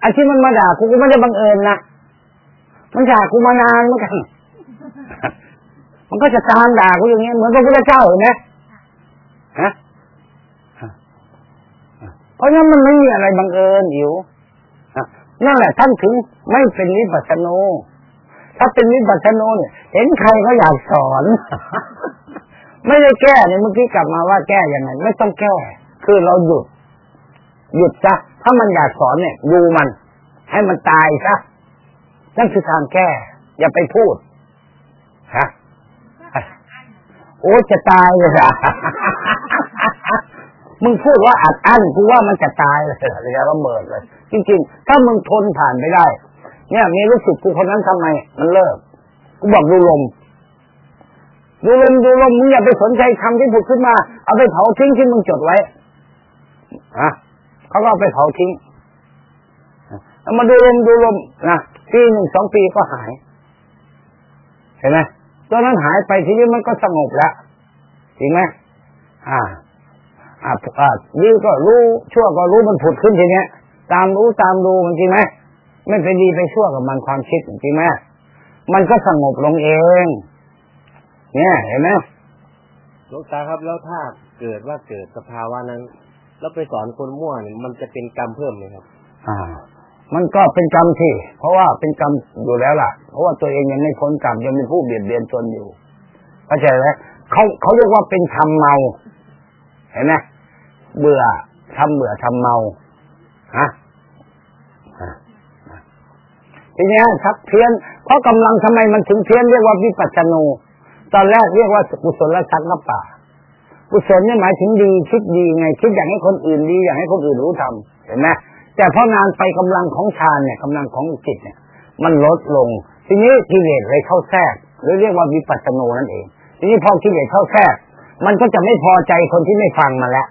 ไอ้ที่มันมาด่ากูกูไม่ได้บังเอิญนะมันด่ากูมานานเหมือนกันมันก็จะตามด่ากูอย่างเงี้ยเหมือนพระพุทธเจ้าเห็นไหมฮะเพราะงั้นมันไม่มีอะไรบังเอิญอยู่นั่นแหละท่านถึงไม่เป็นวิปัสสโนถ้าเป็นวิปัสสโนเนี่ยเห็นใครก็อยากสอน ไม่ได้แก้เนี่ยเมื่อกี้กลับมาว่าแก้ยังไง ไม่ต้องแก้ คือเราหยุด หยุดซะถ้ามันอยากสอนเนี่ยดูมัน ให้มันตายซะนั่นคือทางแก้ อย่าไปพูดฮะโอ้จะตายเลยอะมึงพูดว่าอัดอั้นกูว่ามันจะตายเลยเลยระเบิดเลย จริงๆ ถ้ามึงทนผ่านไปได้ เนี่ย มีลูกศิษย์กูคนนั้นทำไม มันเลิก กูบอกดูลม ดูลมดูลมมึงอย่าไปสนใจคำที่ผุดขึ้นมา เอาไปเผาทิ้งที่มึงจดไว้ อะเขาก็ไปเผาทิ้งเอามาดูลมดูลมนะปีหนึ่งสองปีก็หาย เห็นไหมตัวนั้นหายไปทีนี้มันก็สงบแล้วจริงไหมอ่า อ่าอ่าดีก็รู้ชั่วก็รู้มันผุดขึ้นทีเนี้ย ตามรู้ตามดูมันจริงไหมไม่ไปดีไปชั่วกับมันความคิดจริงไหมมันก็สงบลงเอง เนี่ย เห็นไหมลวงตาครับแล้วถ้าเกิดว่าเกิดสภาวะนั้น แล้วไปสอนคนมั่วเนี่ยมันจะเป็นกรรมเพิ่มไหมครับ อ่า มันก็เป็นกรรมที่เพราะว่าเป็นกรรมอยู่แล้วล่ะ เพราะว่าตัวเองยังไม่พ้นกรรมยังเป็นผู้เบียดเบียนตนอยู่เข้าใจไหมเขาเขาเรียกว่าเป็นทำเมา เห็นไหมเบื่อทำเบื่อทำเมาฮะอ่าทีนี้ยชักเพี้ยนเพราะกำลังทำไมมันถึงเพี้ยนเรียกว่าวิปัสสนูตอนแรกเรียกว่ากุศลชักนป่า กุศลเนี่ยหมายถึงดีคิดดีไง คิดอยากให้คนอื่นดีอยากให้คนอื่นรู้ทำเห็นไหมแต่พอนานไปกำลังของฌานเนี่ยกำลังของจิตเนี่ย มันลดลง ทีนี้กิเลสเลยเข้าแทรก หรือเรียกว่าวิปัสสนูนั่นเอง ทีนี้พอกิเลสเข้าแทรก มันก็จะไม่พอใจคนที่ไม่ฟังมาแล้ว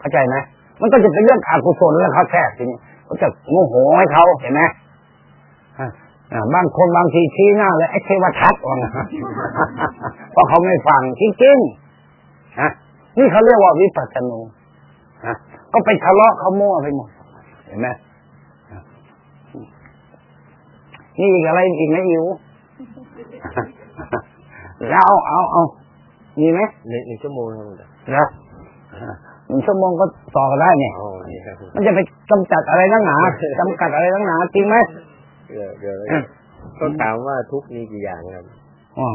เข้าใจไหมมันก็จะเป็นเรื่องอกุศลแล้วเข้าแทรกทีนี้ก็จะโมโหให้เขาเห็นไหมบางคนบางทีชี้หน้าเลยไอ้เทวทัตว่างั้นเพราะเขาไม่ฟังจริงๆ ฮะนี่เขาเรียกว่าวิปัสสนูฮะก็ไปทะเลาะเขามั่วไปหมด เห็นไหมนี่อีกอะไรอีกไหมอิวเอาเอาเอามีไหมในหนึ่งชั่วโมงครับหลวงตานะหนึ่งชั่วโมงก็ต่อกันได้เนี่ยอ๋อนี่ครับมันจะไปกำจัดอะไรตั้งหนาจำกัดอะไรตั้งหนาจริงไหมเดี๋ยวเดี๋ยวก็ถามว่าทุกข์มีกี่อย่างครับอ๋อ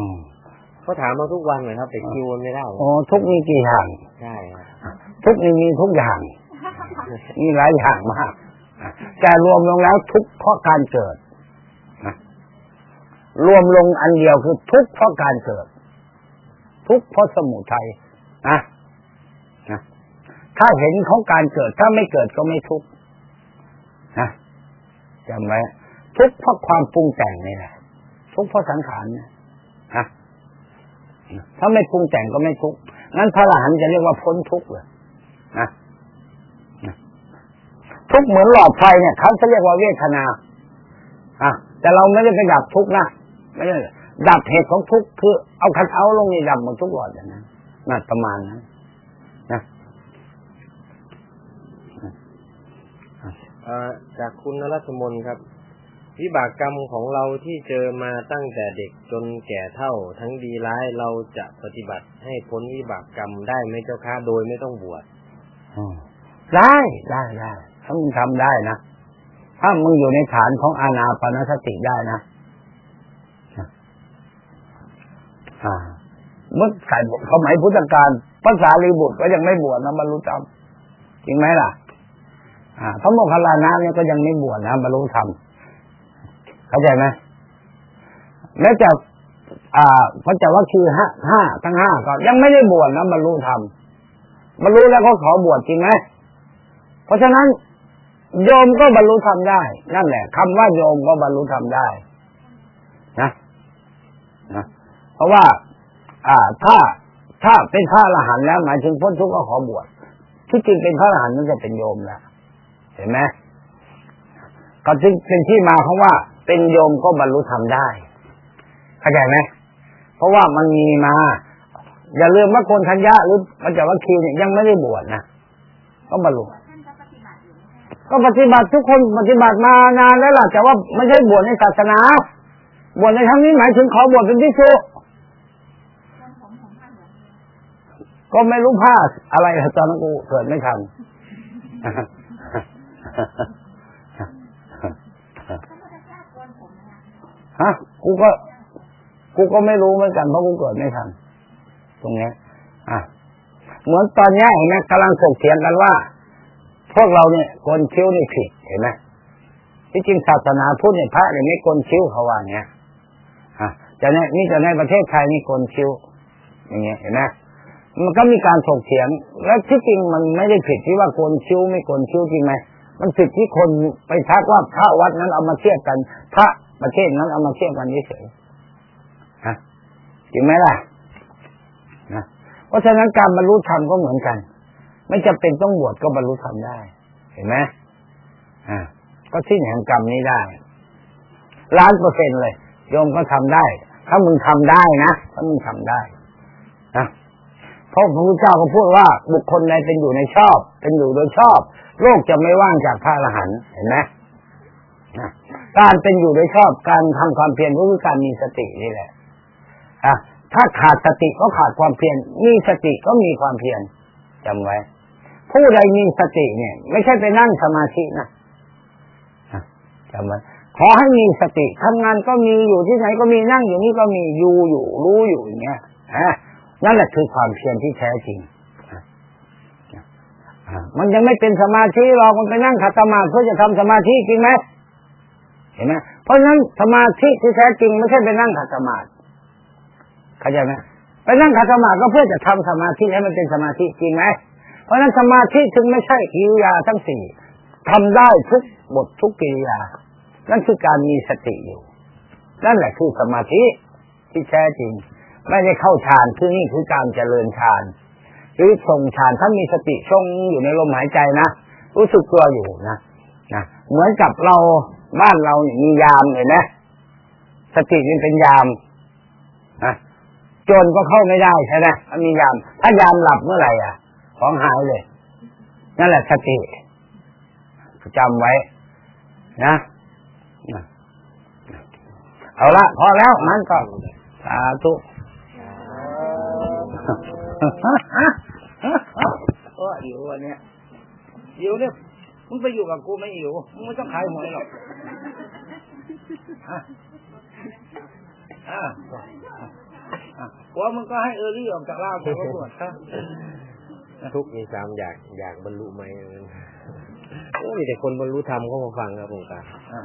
เขาถามมาทุกวันเลยครับแต่คิวมันไม่ได้โอ้ทุกมีกี่อย่างใช่ครับทุกนี่มีทุกอย่าง มีหลายอย่างมากแต่รวมลงแล้วทุกข์เพราะการเกิดนะรวมลงอันเดียวคือทุกข์เพราะการเกิด ทุกข์เพราะสมุทัยนะนะถ้าเห็นของการเกิด ถ้าไม่เกิดก็ไม่ทุกข์นะจำไว้ทุกข์เพราะความปรุงแต่งนี่แหละทุกข์เพราะสังขารเนี่ยนะ ถ้าไม่ปรุงแต่งก็ไม่ทุกข์งั้นพระอรหันจะเรียกว่าพ้นทุกข์เลยนะทุกข์เหมือนหลอดไฟเนี่ยเขาจะเรียกว่าเวทนาอะแต่เราไม่ได้ไปดับทุกข์นะไม่ได้ดับเหตุของทุกข์คือเอาคันเอาลงในดับหมดทุกหลอดอย่างนั้นน่าประมาณนั้นนะจากคุณนรัตมนครับ วิบากกรรมของเราที่เจอมาตั้งแต่เด็กจนแก่เท่า ทั้งดีร้ายเราจะปฏิบัติให้พ้นวิบากกรรมได้ไหมเจ้าค่ะโดยไม่ต้องบวชได้ได้ได้ถ้ามึงทำได้นะถ้ามึงอยู่ในฐานของอานาปานสติได้นะเมื่อสายสมัยพุทธกาลภาษาลีบุตรก็ยังไม่บวชนะบรรลุธรรมจริงไหมล่ะ อ่าพระโมคคัลลานะเนี่ยก็ยังไม่บวชนะบรรลุธรรม เข้าใจไหมแม้จะอ่าพระเจ้าว่าคือห้าห้าทั้งห้าก็ยังไม่ได้บวชนะบรรลุธรรมบรรลุแล้วก็ขอบวชจริงไหมเพราะฉะนั้น โยมก็บรรลุธรรมได้ นั่นแหละคำว่าโยมก็บรรลุธรรมได้นะนะเพราะว่า อ่าถ้าถ้าเป็นพระอรหันต์แล้วหมายถึงพ้นทุกข์ก็ขอบวชที่จริงเป็นพระอรหันต์นั่นจะเป็นโยมแล้วเห็นไหมก็จึงเป็นที่มาของว่า เป็นโยมก็บรรลุธรรมได้เข้าใจไหมเพราะว่ามันมีมา อย่าลืมว่าโกนทัญญาหรือมันจะว่าคิวเนี่ยยังไม่ได้บวชนะก็บรรลุก็ปฏิบัติทุกคนปฏิบัติมานานแล้วล่ะแต่ว่าไม่ใช่บวชในศาสนา บวชในครั้งนี้หมายถึงขอบวชเป็นพิสุก็ไม่รู้ผ้าอะไรตอนนั้นกูเกิดไม่ทัน ฮะกูก็ กูก็ไม่รู้เหมือนกันเพราะกูเกิดไม่ทันตรงเนี้ยอะเหมือนตอนนี้เห็นไหมกำลังถกเถียงกันว่า พวกเราเนี่ยโกนคิ้วนี่ผิดเห็นไหมที่จริงศาสนาพุทธเนี่ยพระเนี่ยไม่โกนคิ้วเขาว่าอย่างเงี้ยอะแต่เนี่ยนี่แต่ในประเทศไทยนี่โกนคิ้ว อย่างเงี้ยเห็นไหมมันก็มีการถกเถียง แล้วที่จริงมันไม่ได้ผิดที่ว่าโกนคิ้วไม่โกนคิ้วจริงไหมมันผิดที่คนไปทักว่าพระวัดนั้นเอามาเทียบกัน พระ ประเทศนั้นเอามาเทียบกันเฉยๆฮะจริงไหมล่ะนะเพราะฉะนั้นการบรรลุธรรมก็เหมือนกัน ไม่จำเป็นต้องบวชก็บรรลุธรรมได้ เห็นไหมอ่าก็สิ้นแห่งกรรมนี้ได้ล้านเปอร์เซ็นต์เลยโยมก็ทำได้ ถ้ามึงทำได้นะถ้ามึงทำได้นะเพราะพระพุทธเจ้าก็พูดว่าบุคคลใดเป็นอยู่ในชอบ เป็นอยู่โดยชอบ โลกจะไม่ว่างจากพระอรหันต์เห็นไหมนะ การเป็นอยู่โดยชอบการทำความเพียรก็คือการมีสตินี่แหละอะถ้าขาดสติก็ขาดความเพียรมีสติก็มีความเพียรจำไว้ ผู้ใดมีสติเนี่ย ไม่ใช่ไปนั่งสมาธินะจำไว้ขอให้มีสติทำงานก็มีอยู่ที่ไหนก็มีนั่งอยู่นี่ก็มีอยู่อยู่ รู้อยู่อย่างเงี้ยอะนั่นแหละคือความเพียรที่แท้จริงมันยังไม่เป็นสมาธิหรอกมันไปนั่งขัดสมาธิเพื่อจะทำสมาธิจริงไหม เห็นไหมเพราะฉะนั้นสมาธิที่แท้จริงไม่ใช่ไปนั่งขัดสมาธิเข้าใจไหมไปนั่งขัดสมาธิก็เพื่อจะทำสมาธิให้มันเป็นสมาธิจริงไหมเพราะฉะนั้นสมาธิถึงไม่ใช่กิริยาทั้งสี่ทำได้ทุกบททุกกิริยา นั่นคือการมีสติอยู่ นั่นแหละคือสมาธิที่แท้จริง ไม่ได้เข้าฌานคือนี่คือการเจริญฌานหรือทรงฌานถ้ามีสติทรงอยู่ในลมหายใจนะรู้สึกตัวอยู่นะนะเหมือนกับเรา บ้านเราเนี่ยมียามเห็นไหมสติมันเป็นยามนะโจรก็เข้าไม่ได้ใช่ไหมมันมียาม ถ้ายามหลับเมื่อไหร่อะ ของหายเลย นั่นแหละสติจำไว้ นะเอาละพอแล้วมันก็สาธุโอ้อิ๋ววันเนี้ยอิ๋วเนี่ย มึงไปอยู่กับกูไม่อิ๋วมึงไม่ต้องขายหวยหรอกอะอะอะหัวมึงก็ให้เออรี่ออกจากล่างไปก็บวชซะทุกข์มีสามอยากอยากบรรลุไหมโอ้มีแต่คนบรรลุธรรมเข้ามาฟังครับผมตาอะ